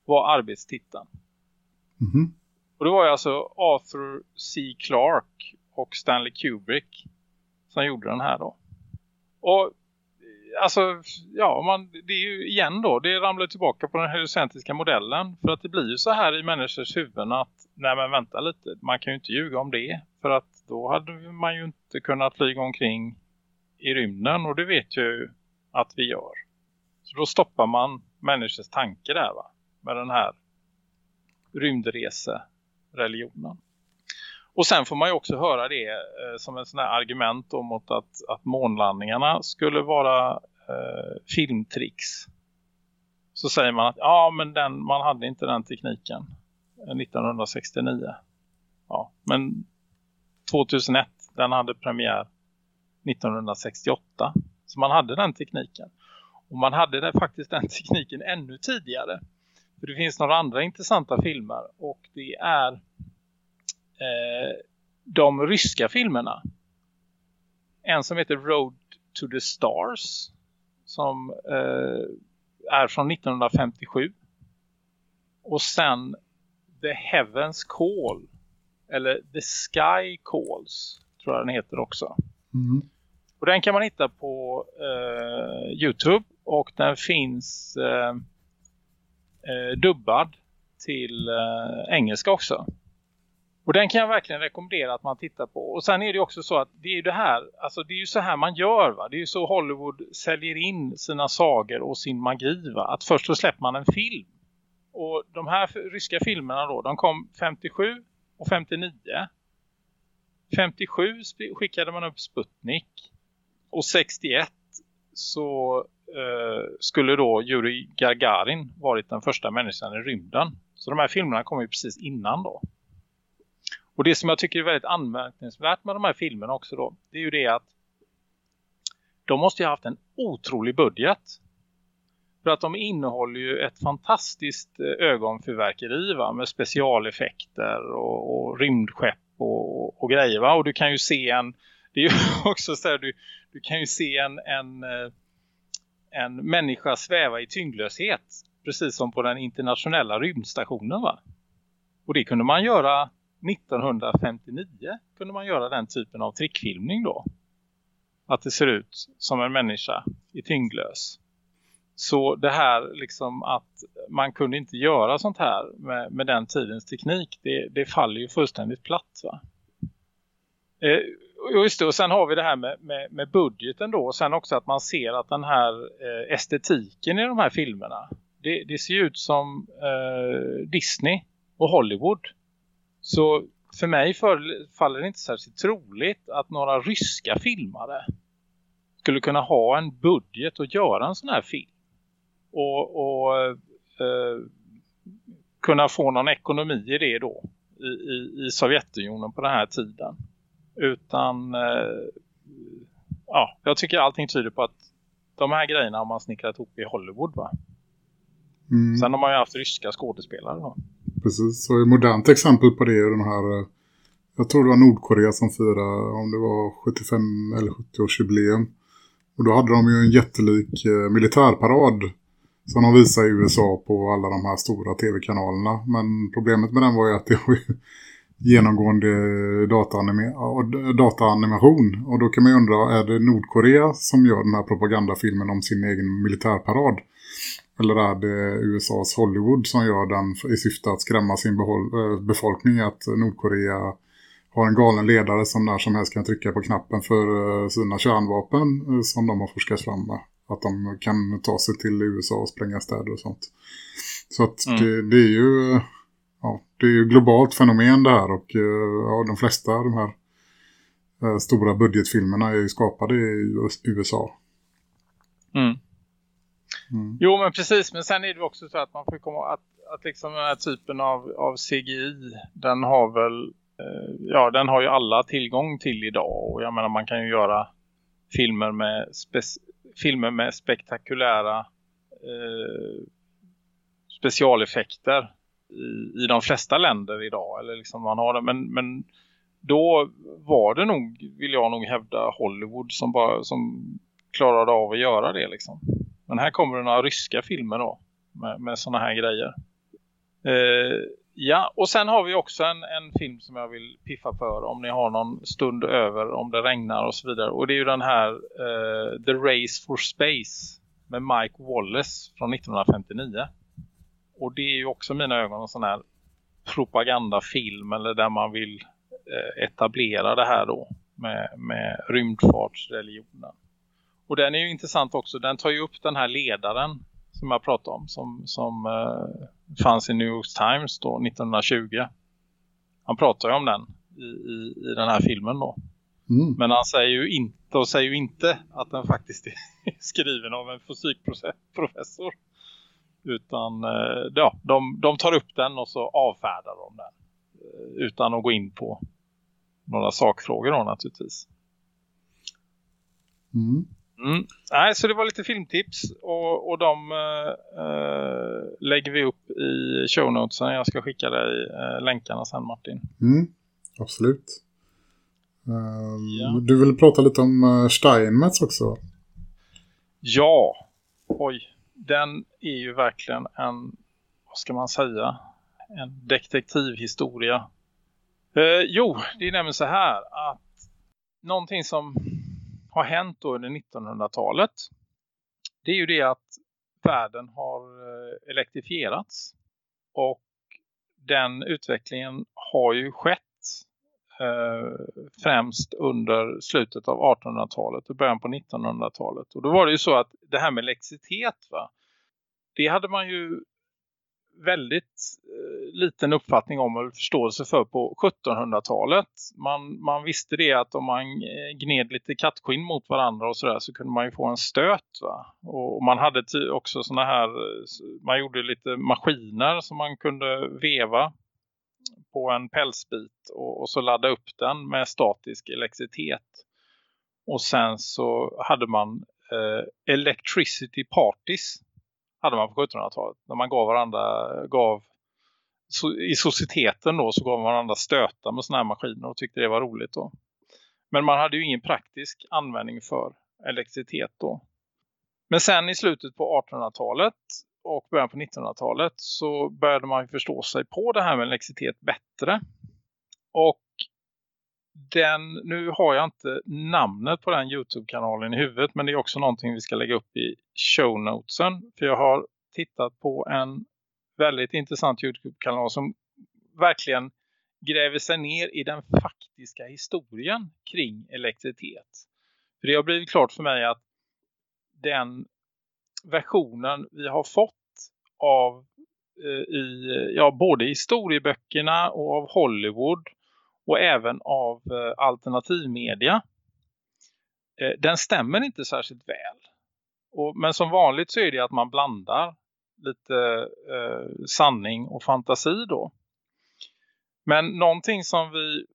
S2: var arbetstiteln.
S1: Mhm.
S2: Och det var ju alltså Arthur C. Clarke och Stanley Kubrick som gjorde den här då. Och alltså, ja, man, det är ju igen då, det ramlar tillbaka på den heliocentriska modellen. För att det blir ju så här i människors huvuden att, nej men vänta lite, man kan ju inte ljuga om det. För att då hade man ju inte kunnat flyga omkring i rymden och det vet ju att vi gör. Så då stoppar man människors tanke där va, med den här rymdresereligionen. Och sen får man ju också höra det eh, som en sån här argument om mot att, att månlandningarna skulle vara eh, filmtricks. Så säger man att ja men den, man hade inte den tekniken eh, 1969. Ja, men 2001 den hade premiär 1968. Så man hade den tekniken. Och man hade den, faktiskt den tekniken ännu tidigare. För det finns några andra intressanta filmer och det är eh, de ryska filmerna. En som heter Road to the Stars som eh, är från 1957. Och sen The Heavens Call eller The Sky Calls tror jag den heter också.
S1: Mm.
S2: Och den kan man hitta på eh, Youtube och den finns eh, eh, dubbad till eh, engelska också. Och den kan jag verkligen rekommendera att man tittar på. Och sen är det också så att det är ju det här, alltså det är ju så här man gör va. Det är ju så Hollywood säljer in sina sagor och sin magi va. Att först så släpper man en film. Och de här ryska filmerna då, de kom 57 och 59. 57 skickade man upp Sputnik. Och 61 så Eh, skulle då Yuri Gagarin varit den första människan i rymden. Så de här filmerna kom ju precis innan då. Och det som jag tycker är väldigt anmärkningsvärt med de här filmerna också då. Det är ju det att de måste ju ha haft en otrolig budget. För att de innehåller ju ett fantastiskt eh, ögonfyrverkeri va? Med specialeffekter och, och rymdskepp och, och grejer va. Och du kan ju se en... Det är ju också så här, du, du kan ju se en, en, eh, en människa sväva i tyngdlöshet. Precis som på den internationella rymdstationen va. Och det kunde man göra 1959 kunde man göra den typen av trickfilmning då. Att det ser ut som en människa i tyngdlös. Så det här liksom att man kunde inte göra sånt här med, med den tidens teknik, det, det faller ju fullständigt platt va. Eh, just det, och sen har vi det här med, med, med, budgeten då. Och sen också att man ser att den här eh, estetiken i de här filmerna, det, det ser ut som eh, Disney och Hollywood. Så för mig faller det inte särskilt troligt att några ryska filmare skulle kunna ha en budget och göra en sån här film. Och, och eh, kunna få någon ekonomi i det då i, i, i Sovjetunionen på den här tiden. Utan eh, ja, jag tycker allting tyder på att de här grejerna har man snickrat ihop i Hollywood va? Mm. Sen har man ju haft ryska skådespelare då.
S1: Precis, så ett modernt exempel på det är den här, eh, jag tror det var Nordkorea som firade, om det var 75 eller 70-årsjubileum. Och då hade de ju en jättelik eh, militärparad som de visade i USA på alla de här stora tv-kanalerna. Men problemet med den var ju att det var ju genomgående dataanimation. Och då kan man ju undra, är det Nordkorea som gör den här propagandafilmen om sin egen militärparad? Eller är det USAs Hollywood som gör den i syfte att skrämma sin eh, befolkning att Nordkorea har en galen ledare som när som helst kan trycka på knappen för eh, sina kärnvapen eh, som de har forskat fram med. Att de kan ta sig till USA och spränga städer och sånt. Så att mm. det, det, är ju ja, det är ju globalt fenomen det här och ja, de flesta av de här stora budgetfilmerna är ju skapade i USA.
S2: Mm. Mm. Jo men precis, men sen är det också så att man får komma att, att liksom den här typen av, av CGI den har väl eh, ja den har ju alla tillgång till idag och jag menar man kan ju göra filmer med filmer med spektakulära eh, specialeffekter i, i de flesta länder idag eller liksom man har det men, men då var det nog vill jag nog hävda Hollywood som bara som klarade av att göra det liksom. Men här kommer det några ryska filmer då. Med, med sådana här grejer. Eh, ja, och sen har vi också en, en film som jag vill piffa för. Om ni har någon stund över. Om det regnar och så vidare. Och det är ju den här eh, The Race for Space. Med Mike Wallace från 1959. Och det är ju också mina ögon en sån här propagandafilm. Eller där man vill eh, etablera det här då. Med, med rymdfartsreligionen. Och den är ju intressant också. Den tar ju upp den här ledaren som jag pratade om. Som, som uh, fanns i New York Times då 1920. Han pratar ju om den i, i, i den här filmen då. Mm. Men han säger ju inte och säger ju inte att den faktiskt är skriven av en fysikprofessor. Utan uh, ja, de, de tar upp den och så avfärdar de den. Uh, utan att gå in på några sakfrågor då naturligtvis. Mm. Mm. Nej, så det var lite filmtips och, och de äh, lägger vi upp i show notesen. Jag ska skicka dig äh, länkarna sen Martin.
S1: Mm, absolut. Um, ja. Du vill prata lite om Steinmetz också?
S2: Ja, oj. Den är ju verkligen en, vad ska man säga, en detektivhistoria. Eh, jo, det är nämligen så här att någonting som har hänt då under 1900-talet det är ju det att världen har eh, elektrifierats och den utvecklingen har ju skett Eh, främst under slutet av 1800-talet och början på 1900-talet. Och då var det ju så att det här med elektricitet va, det hade man ju väldigt eh, liten uppfattning om eller förståelse för på 1700-talet. Man, man visste det att om man eh, gned lite kattskinn mot varandra och sådär så kunde man ju få en stöt va. Och man hade också såna här, eh, man gjorde lite maskiner som man kunde veva på en pälsbit och, och så ladda upp den med statisk elektricitet. Och sen så hade man eh, electricity parties hade man på 1700-talet. När man gav varandra, gav i societeten då så gav man varandra stöta med såna här maskiner och tyckte det var roligt då. Men man hade ju ingen praktisk användning för elektricitet då. Men sen i slutet på 1800-talet och början på 1900-talet så började man förstå sig på det här med elektricitet bättre. Och den, nu har jag inte namnet på den Youtube-kanalen i huvudet men det är också någonting vi ska lägga upp i show notesen. För jag har tittat på en väldigt intressant Youtube-kanal som verkligen gräver sig ner i den faktiska historien kring elektricitet. För det har blivit klart för mig att den versionen vi har fått av eh, i, ja, både historieböckerna och av Hollywood och även av eh, alternativmedia. Eh, den stämmer inte särskilt väl. Och, men som vanligt så är det att man blandar lite eh, sanning och fantasi då. Men någonting som vi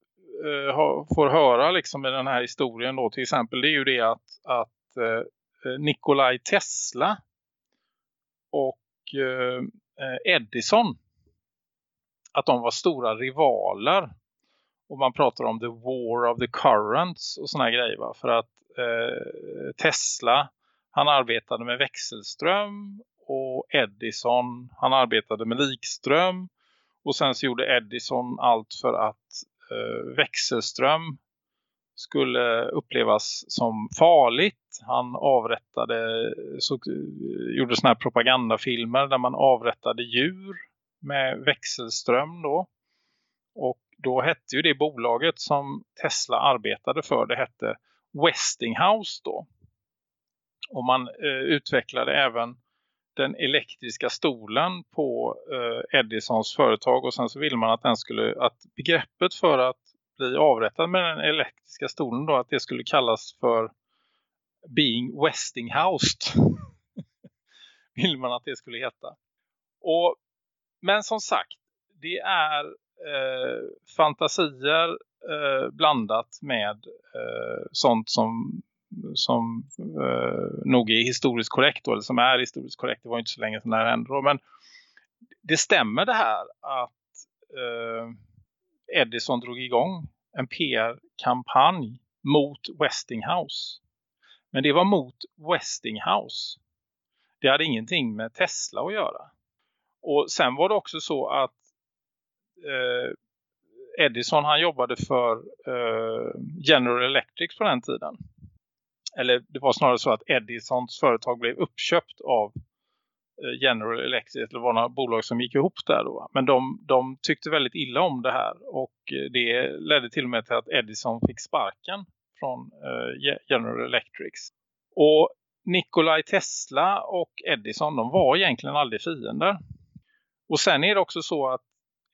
S2: eh, har, får höra liksom i den här historien då till exempel det är ju det att, att eh, Eh, Nikolaj Tesla och eh, eh, Edison att de var stora rivaler och man pratar om the war of the currents och såna grejer va? För att eh, Tesla, han arbetade med växelström och Edison, han arbetade med likström. Och sen så gjorde Edison allt för att eh, växelström skulle upplevas som farligt. Han avrättade, så, gjorde såna här propagandafilmer där man avrättade djur med växelström då. Och då hette ju det bolaget som Tesla arbetade för, det hette Westinghouse då. Och man eh, utvecklade även den elektriska stolen på eh, Edisons företag och sen så ville man att den skulle att begreppet för att bli avrättad med den elektriska stolen då att det skulle kallas för being Westinghoused. vill man att det skulle heta. Och men som sagt, det är eh, fantasier eh, blandat med eh, sånt som, som eh, nog är historiskt korrekt då, eller som är historiskt korrekt. Det var inte så länge sedan det här hände då, men det stämmer det här att eh, Edison drog igång en PR-kampanj mot Westinghouse. Men det var mot Westinghouse. Det hade ingenting med Tesla att göra. Och sen var det också så att eh, Edison han jobbade för eh, General Electric på den tiden. Eller det var snarare så att Edisons företag blev uppköpt av Eh, General Electric. Det var några bolag som gick ihop där då. Men de, de tyckte väldigt illa om det här. Och eh, det ledde till och med till att Edison fick sparken från eh, General Electrics. Och Nikolaj Tesla och Edison de var egentligen aldrig fiender. Och sen är det också så att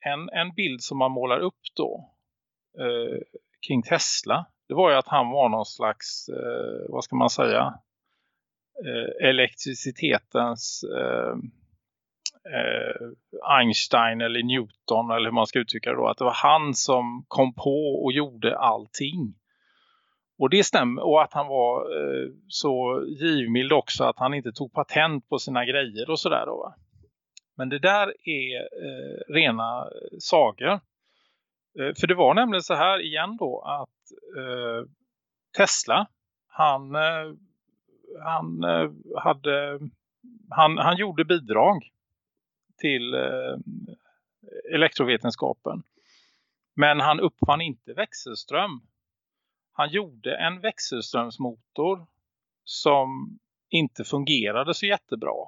S2: en, en bild som man målar upp då eh, kring Tesla det var ju att han var någon slags, eh, vad ska man säga, Eh, elektricitetens eh, eh, Einstein eller Newton eller hur man ska uttrycka det då. Att det var han som kom på och gjorde allting. Och det stämmer. Och att han var eh, så givmild också att han inte tog patent på sina grejer och sådär då va. Men det där är eh, rena sagor. Eh, för det var nämligen så här igen då att eh, Tesla, han, eh, han, eh, hade, han, han gjorde bidrag till eh, elektrovetenskapen. Men han uppfann inte växelström. Han gjorde en växelströmsmotor som inte fungerade så jättebra.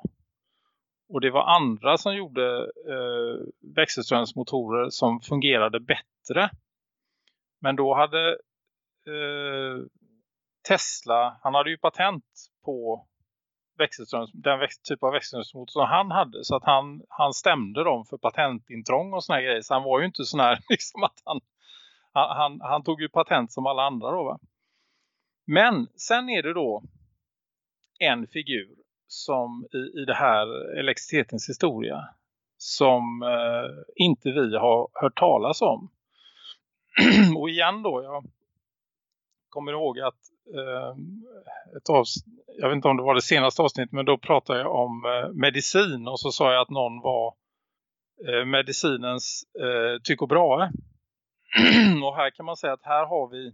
S2: Och det var andra som gjorde eh, växelströmsmotorer som fungerade bättre. Men då hade eh, Tesla, han hade ju patent på växelströms, den väx, typ av växelströmsmotor som han hade. Så att han, han stämde dem för patentintrång och såna grejer. Så han var ju inte sån här liksom att han, han, han, han tog ju patent som alla andra då va. Men sen är det då en figur som i, i det här elektricitetens historia som eh, inte vi har hört talas om. och igen då, jag kommer ihåg att eh, ett avsnitt, jag vet inte om det var det senaste avsnittet men då pratade jag om eh, medicin och så sa jag att någon var eh, medicinens eh, Tycho Brahe. och här kan man säga att här har vi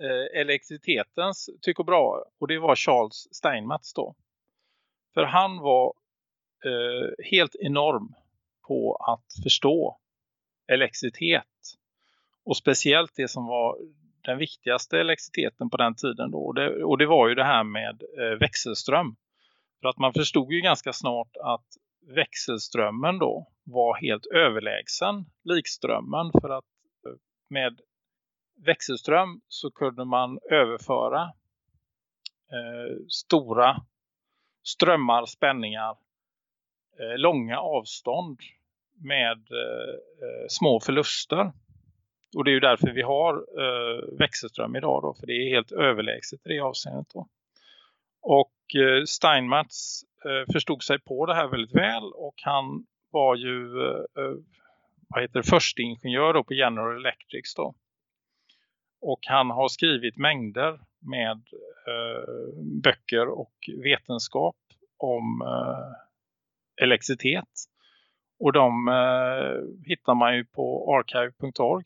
S2: eh, elektricitetens Tycho Brahe och det var Charles Steinmetz då. För han var eh, helt enorm på att förstå elektricitet. Och speciellt det som var den viktigaste elektriciteten på den tiden då. Och det, och det var ju det här med eh, växelström. För att man förstod ju ganska snart att växelströmmen då var helt överlägsen likströmmen. För att eh, med växelström så kunde man överföra eh, stora strömmar, spänningar, eh, långa avstånd med eh, eh, små förluster. Och det är ju därför vi har eh, växelström idag då, för det är helt överlägset i det avseendet då. Och eh, Steinmatz eh, förstod sig på det här väldigt väl och han var ju eh, eh, vad heter det, första ingenjör då på General Electrics. då. Och han har skrivit mängder med eh, böcker och vetenskap om eh, elektricitet. Och de eh, hittar man ju på archive.org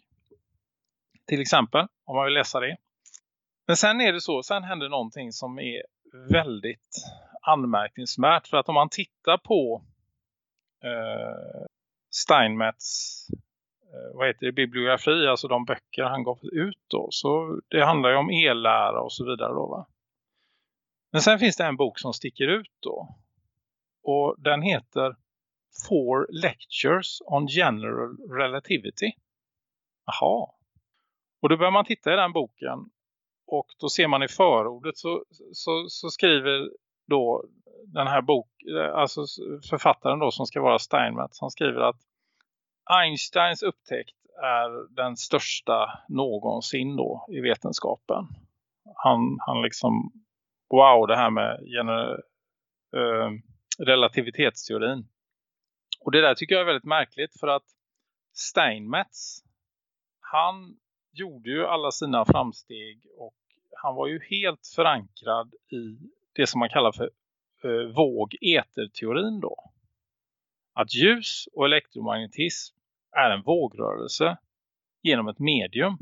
S2: till exempel om man vill läsa det. Men sen är det så, sen händer någonting som är väldigt anmärkningsvärt för att om man tittar på eh, Steinmetz eh, vad heter det, bibliografi, alltså de böcker han gav ut då. Så det handlar ju om ellära och så vidare då va. Men sen finns det en bok som sticker ut då. Och den heter Four Lectures on General Relativity. Jaha. Och då börjar man titta i den boken. Och då ser man i förordet så, så, så skriver då den här bok, eh, alltså författaren då som ska vara Steinmetz, han skriver att Einsteins upptäckt är den största någonsin då i vetenskapen. Han, han liksom, wow det här med gener, eh, relativitetsteorin. Och det där tycker jag är väldigt märkligt för att Steinmetz, han gjorde ju alla sina framsteg och han var ju helt förankrad i det som man kallar för eh, våg-eterteorin då. Att ljus och elektromagnetism är en vågrörelse genom ett medium.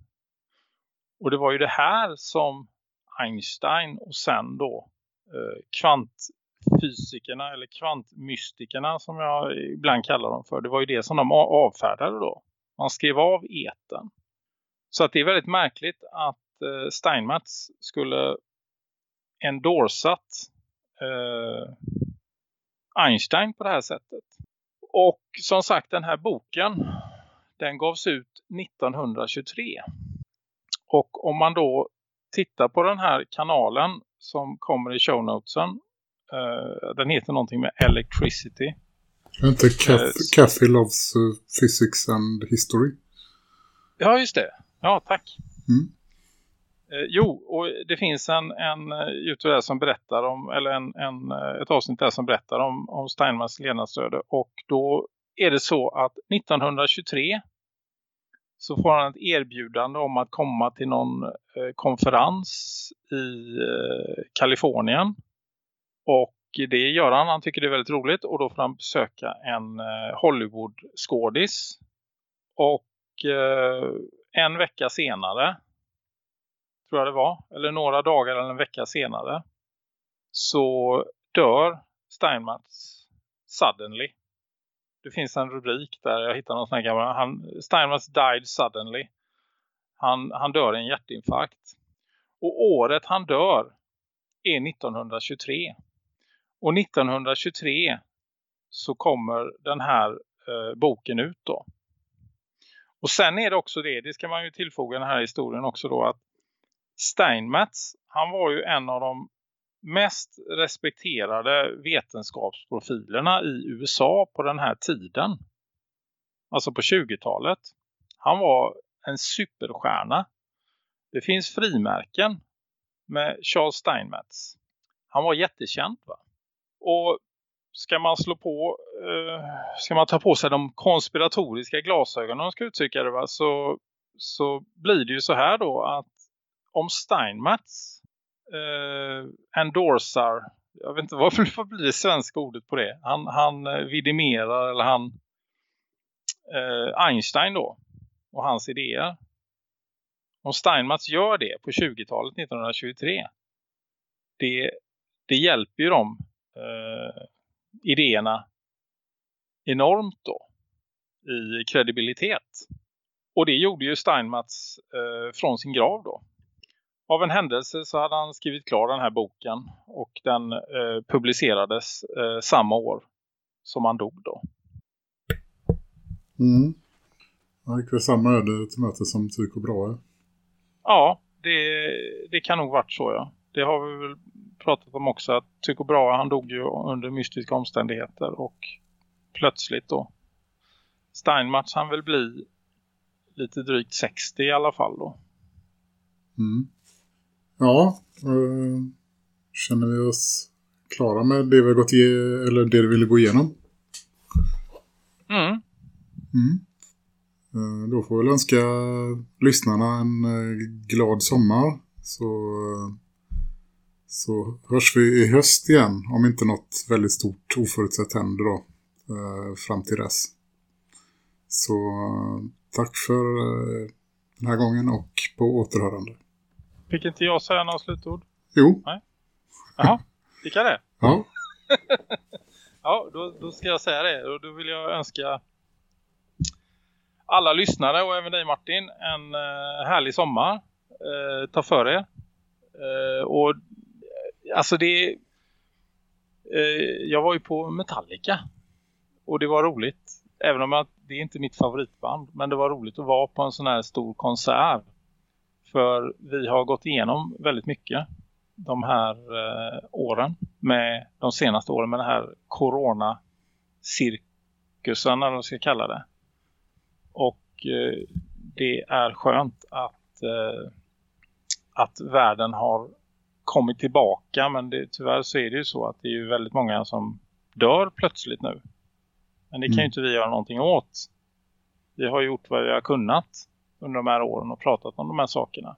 S2: Och det var ju det här som Einstein och sen då eh, kvantfysikerna eller kvantmystikerna som jag ibland kallar dem för. Det var ju det som de avfärdade då. Man skrev av eten. Så att det är väldigt märkligt att eh, Steinmetz skulle endorsat eh, Einstein på det här sättet. Och som sagt den här boken den gavs ut 1923. Och om man då tittar på den här kanalen som kommer i show notesen. Uh, den heter någonting med Electricity.
S1: Inte Cathy uh, Loves uh, Physics and History.
S2: Ja, just det. Ja, tack.
S1: Mm.
S2: Uh, jo, och det finns en, en YouTube där som berättar om, eller en, en, ett avsnitt där som berättar om, om Steinmans levnadsöde. Och då är det så att 1923 så får han ett erbjudande om att komma till någon eh, konferens i eh, Kalifornien. Och det gör han, han tycker det är väldigt roligt och då får han besöka en eh, Hollywood-skådis. Och eh, en vecka senare, tror jag det var, eller några dagar eller en vecka senare, så dör Steinmatz suddenly det finns en rubrik där jag hittar någon sån här gammal. Han, Steinmetz died suddenly. Han, han dör i en hjärtinfarkt. Och året han dör är 1923. Och 1923 så kommer den här eh, boken ut då. Och sen är det också det, det ska man ju tillfoga den här historien också då att Steinmetz, han var ju en av de mest respekterade vetenskapsprofilerna i USA på den här tiden. Alltså på 20-talet. Han var en superstjärna. Det finns frimärken med Charles Steinmetz. Han var jättekänd va. Och ska man slå på eh, ska man ta på sig de konspiratoriska glasögonen om man ska uttrycka det va så, så blir det ju så här då att om Steinmetz eh, endorsar jag vet inte vad, vad blir det svenska ordet på det han, han eh, vidimerar eller han eh, Einstein då och hans idéer. Om Steinmetz gör det på 20-talet 1923 det, det hjälper ju dem eh, idéerna enormt då i kredibilitet. Och det gjorde ju Steinmetz eh, från sin grav då. Av en händelse så hade han skrivit klar den här boken och den eh, publicerades eh, samma år som han dog då.
S1: Mm. Han gick väl samma öde till möte som Tycho Brahe.
S2: Ja, det, det kan nog varit så ja. Det har vi väl pratat om också att Tycho Brahe han dog ju under mystiska omständigheter och plötsligt då. Steinmatch han vill bli lite drygt 60 i alla fall då.
S1: Mm. Ja, eh, känner vi oss klara med det vi gått eller det vi ville gå igenom?
S2: Mm.
S1: Mm. Eh, då får vi önska lyssnarna en eh, glad sommar. Så, eh, så hörs vi i höst igen om inte något väldigt stort oförutsett händer då fram till dess. Så tack för den här gången och på återhörande.
S2: Fick inte jag säga några slutord?
S1: Jo.
S2: Nej. Jaha, fick jag det?
S1: Ja.
S2: ja, då, då ska jag säga det. Och då vill jag önska alla lyssnare och även dig Martin en härlig sommar. Uh, ta för er. Uh, och alltså det eh, jag var ju på Metallica och det var roligt. Även om det är inte mitt favoritband men det var roligt att vara på en sån här stor konsert. För vi har gått igenom väldigt mycket de här eh, åren med de senaste åren med den här corona-cirkusen eller vad man ska kalla det. Och eh, det är skönt att, eh, att världen har kommit tillbaka. Men det, tyvärr så är det ju så att det är ju väldigt många som dör plötsligt nu. Men det kan ju
S1: Mm.
S2: inte vi göra någonting åt. Vi har gjort vad vi har kunnat under de här åren och pratat om de här sakerna.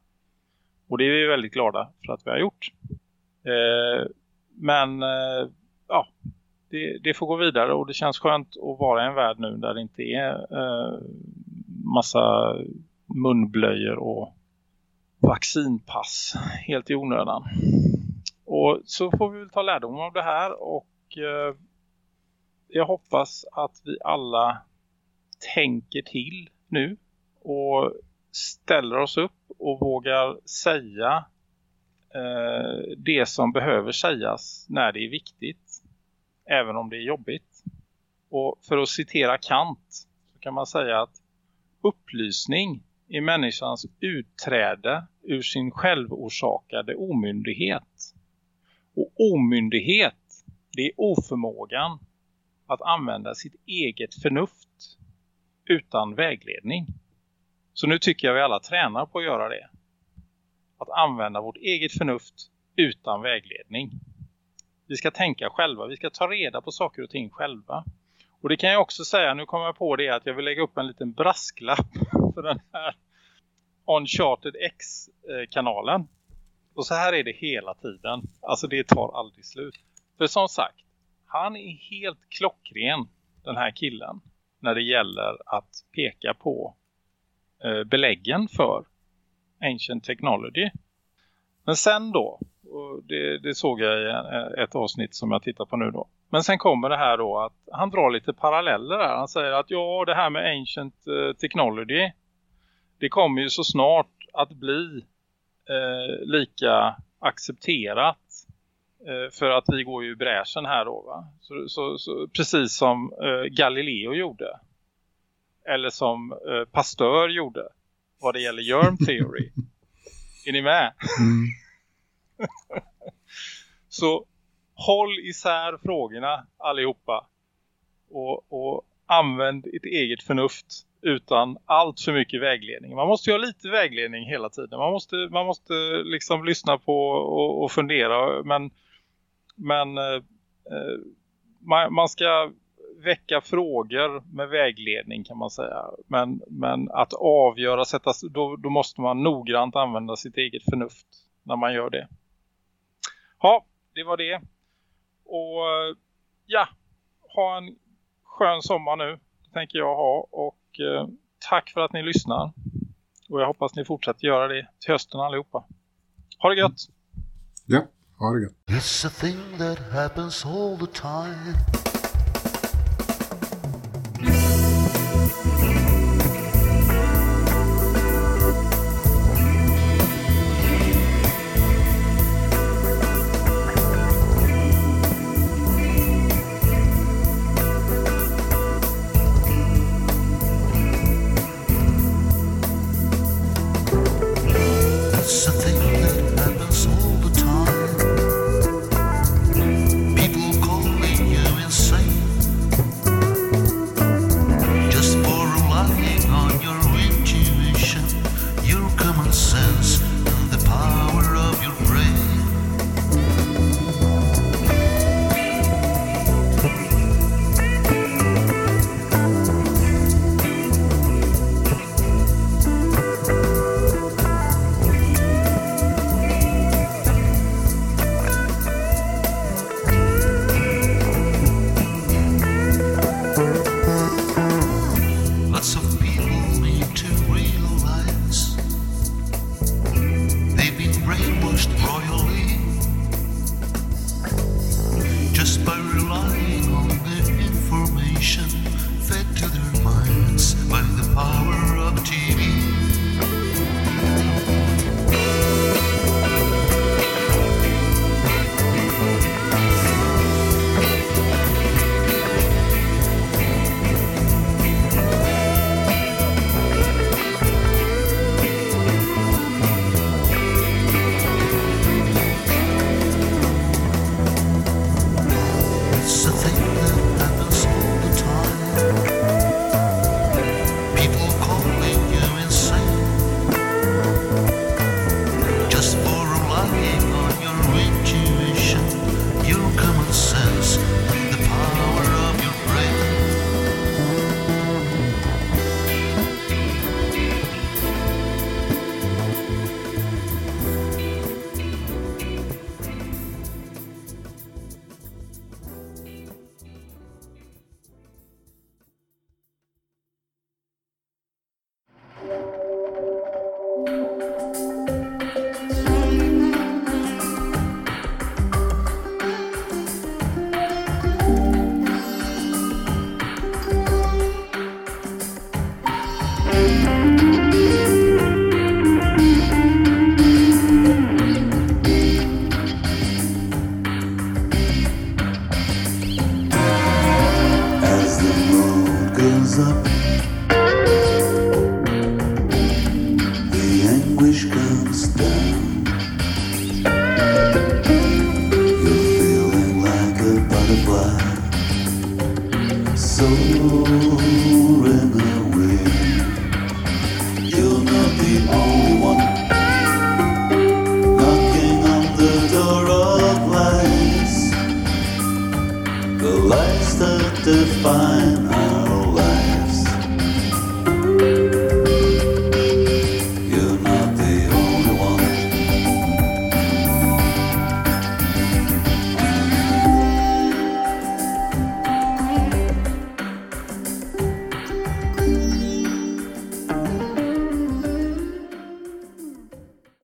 S2: Och det är vi väldigt glada för att vi har gjort. Eh, men eh, ja, det, det får gå vidare och det känns skönt att vara i en värld nu där det inte är eh, massa munblöjor och vaccinpass helt i onödan. Och så får vi väl ta lärdom av det här och eh, jag hoppas att vi alla tänker till nu och ställer oss upp och vågar säga eh, det som behöver sägas när det är viktigt även om det är jobbigt. Och för att citera Kant så kan man säga att upplysning i människans utträde ur sin självorsakade omyndighet. Och omyndighet, det är oförmågan att använda sitt eget förnuft utan vägledning. Så nu tycker jag vi alla tränar på att göra det. Att använda vårt eget förnuft utan vägledning. Vi ska tänka själva, vi ska ta reda på saker och ting själva. Och det kan jag också säga, nu kommer jag på det att jag vill lägga upp en liten brasklapp för den här Uncharted X-kanalen. Eh, och så här är det hela tiden. Alltså det tar aldrig slut. För som sagt, han är helt klockren, den här killen, när det gäller att peka på eh, beläggen för Ancient Technology. Men sen då, och det, det såg jag i eh, ett avsnitt som jag tittar på nu då. Men sen kommer det här då att han drar lite paralleller där. Han säger att ja, det här med Ancient eh, Technology det kommer ju så snart att bli eh, lika accepterat eh, för att vi går ju i bräschen här då va. Så, så, så precis som eh, Galileo gjorde. Eller som eh, Pasteur gjorde vad det gäller germ theory. är ni med?
S1: Mm.
S2: Så håll isär frågorna allihopa. Och, och använd ditt eget förnuft utan allt för mycket vägledning. Man måste ju ha lite vägledning hela tiden. Man måste, man måste liksom lyssna på och, och fundera. Men, men eh, eh man, man ska väcka frågor med vägledning kan man säga. Men, men att avgöra, sätta, då, då måste man noggrant använda sitt eget förnuft när man gör det. Ja, det var det. Och ja, ha en skön sommar nu. Det tänker jag ha. Och eh, tack för att ni lyssnar. Och jag hoppas ni fortsätter göra det till hösten allihopa. Ha det gött!
S1: Ja, ha det gött.
S3: It's a thing that happens all the time.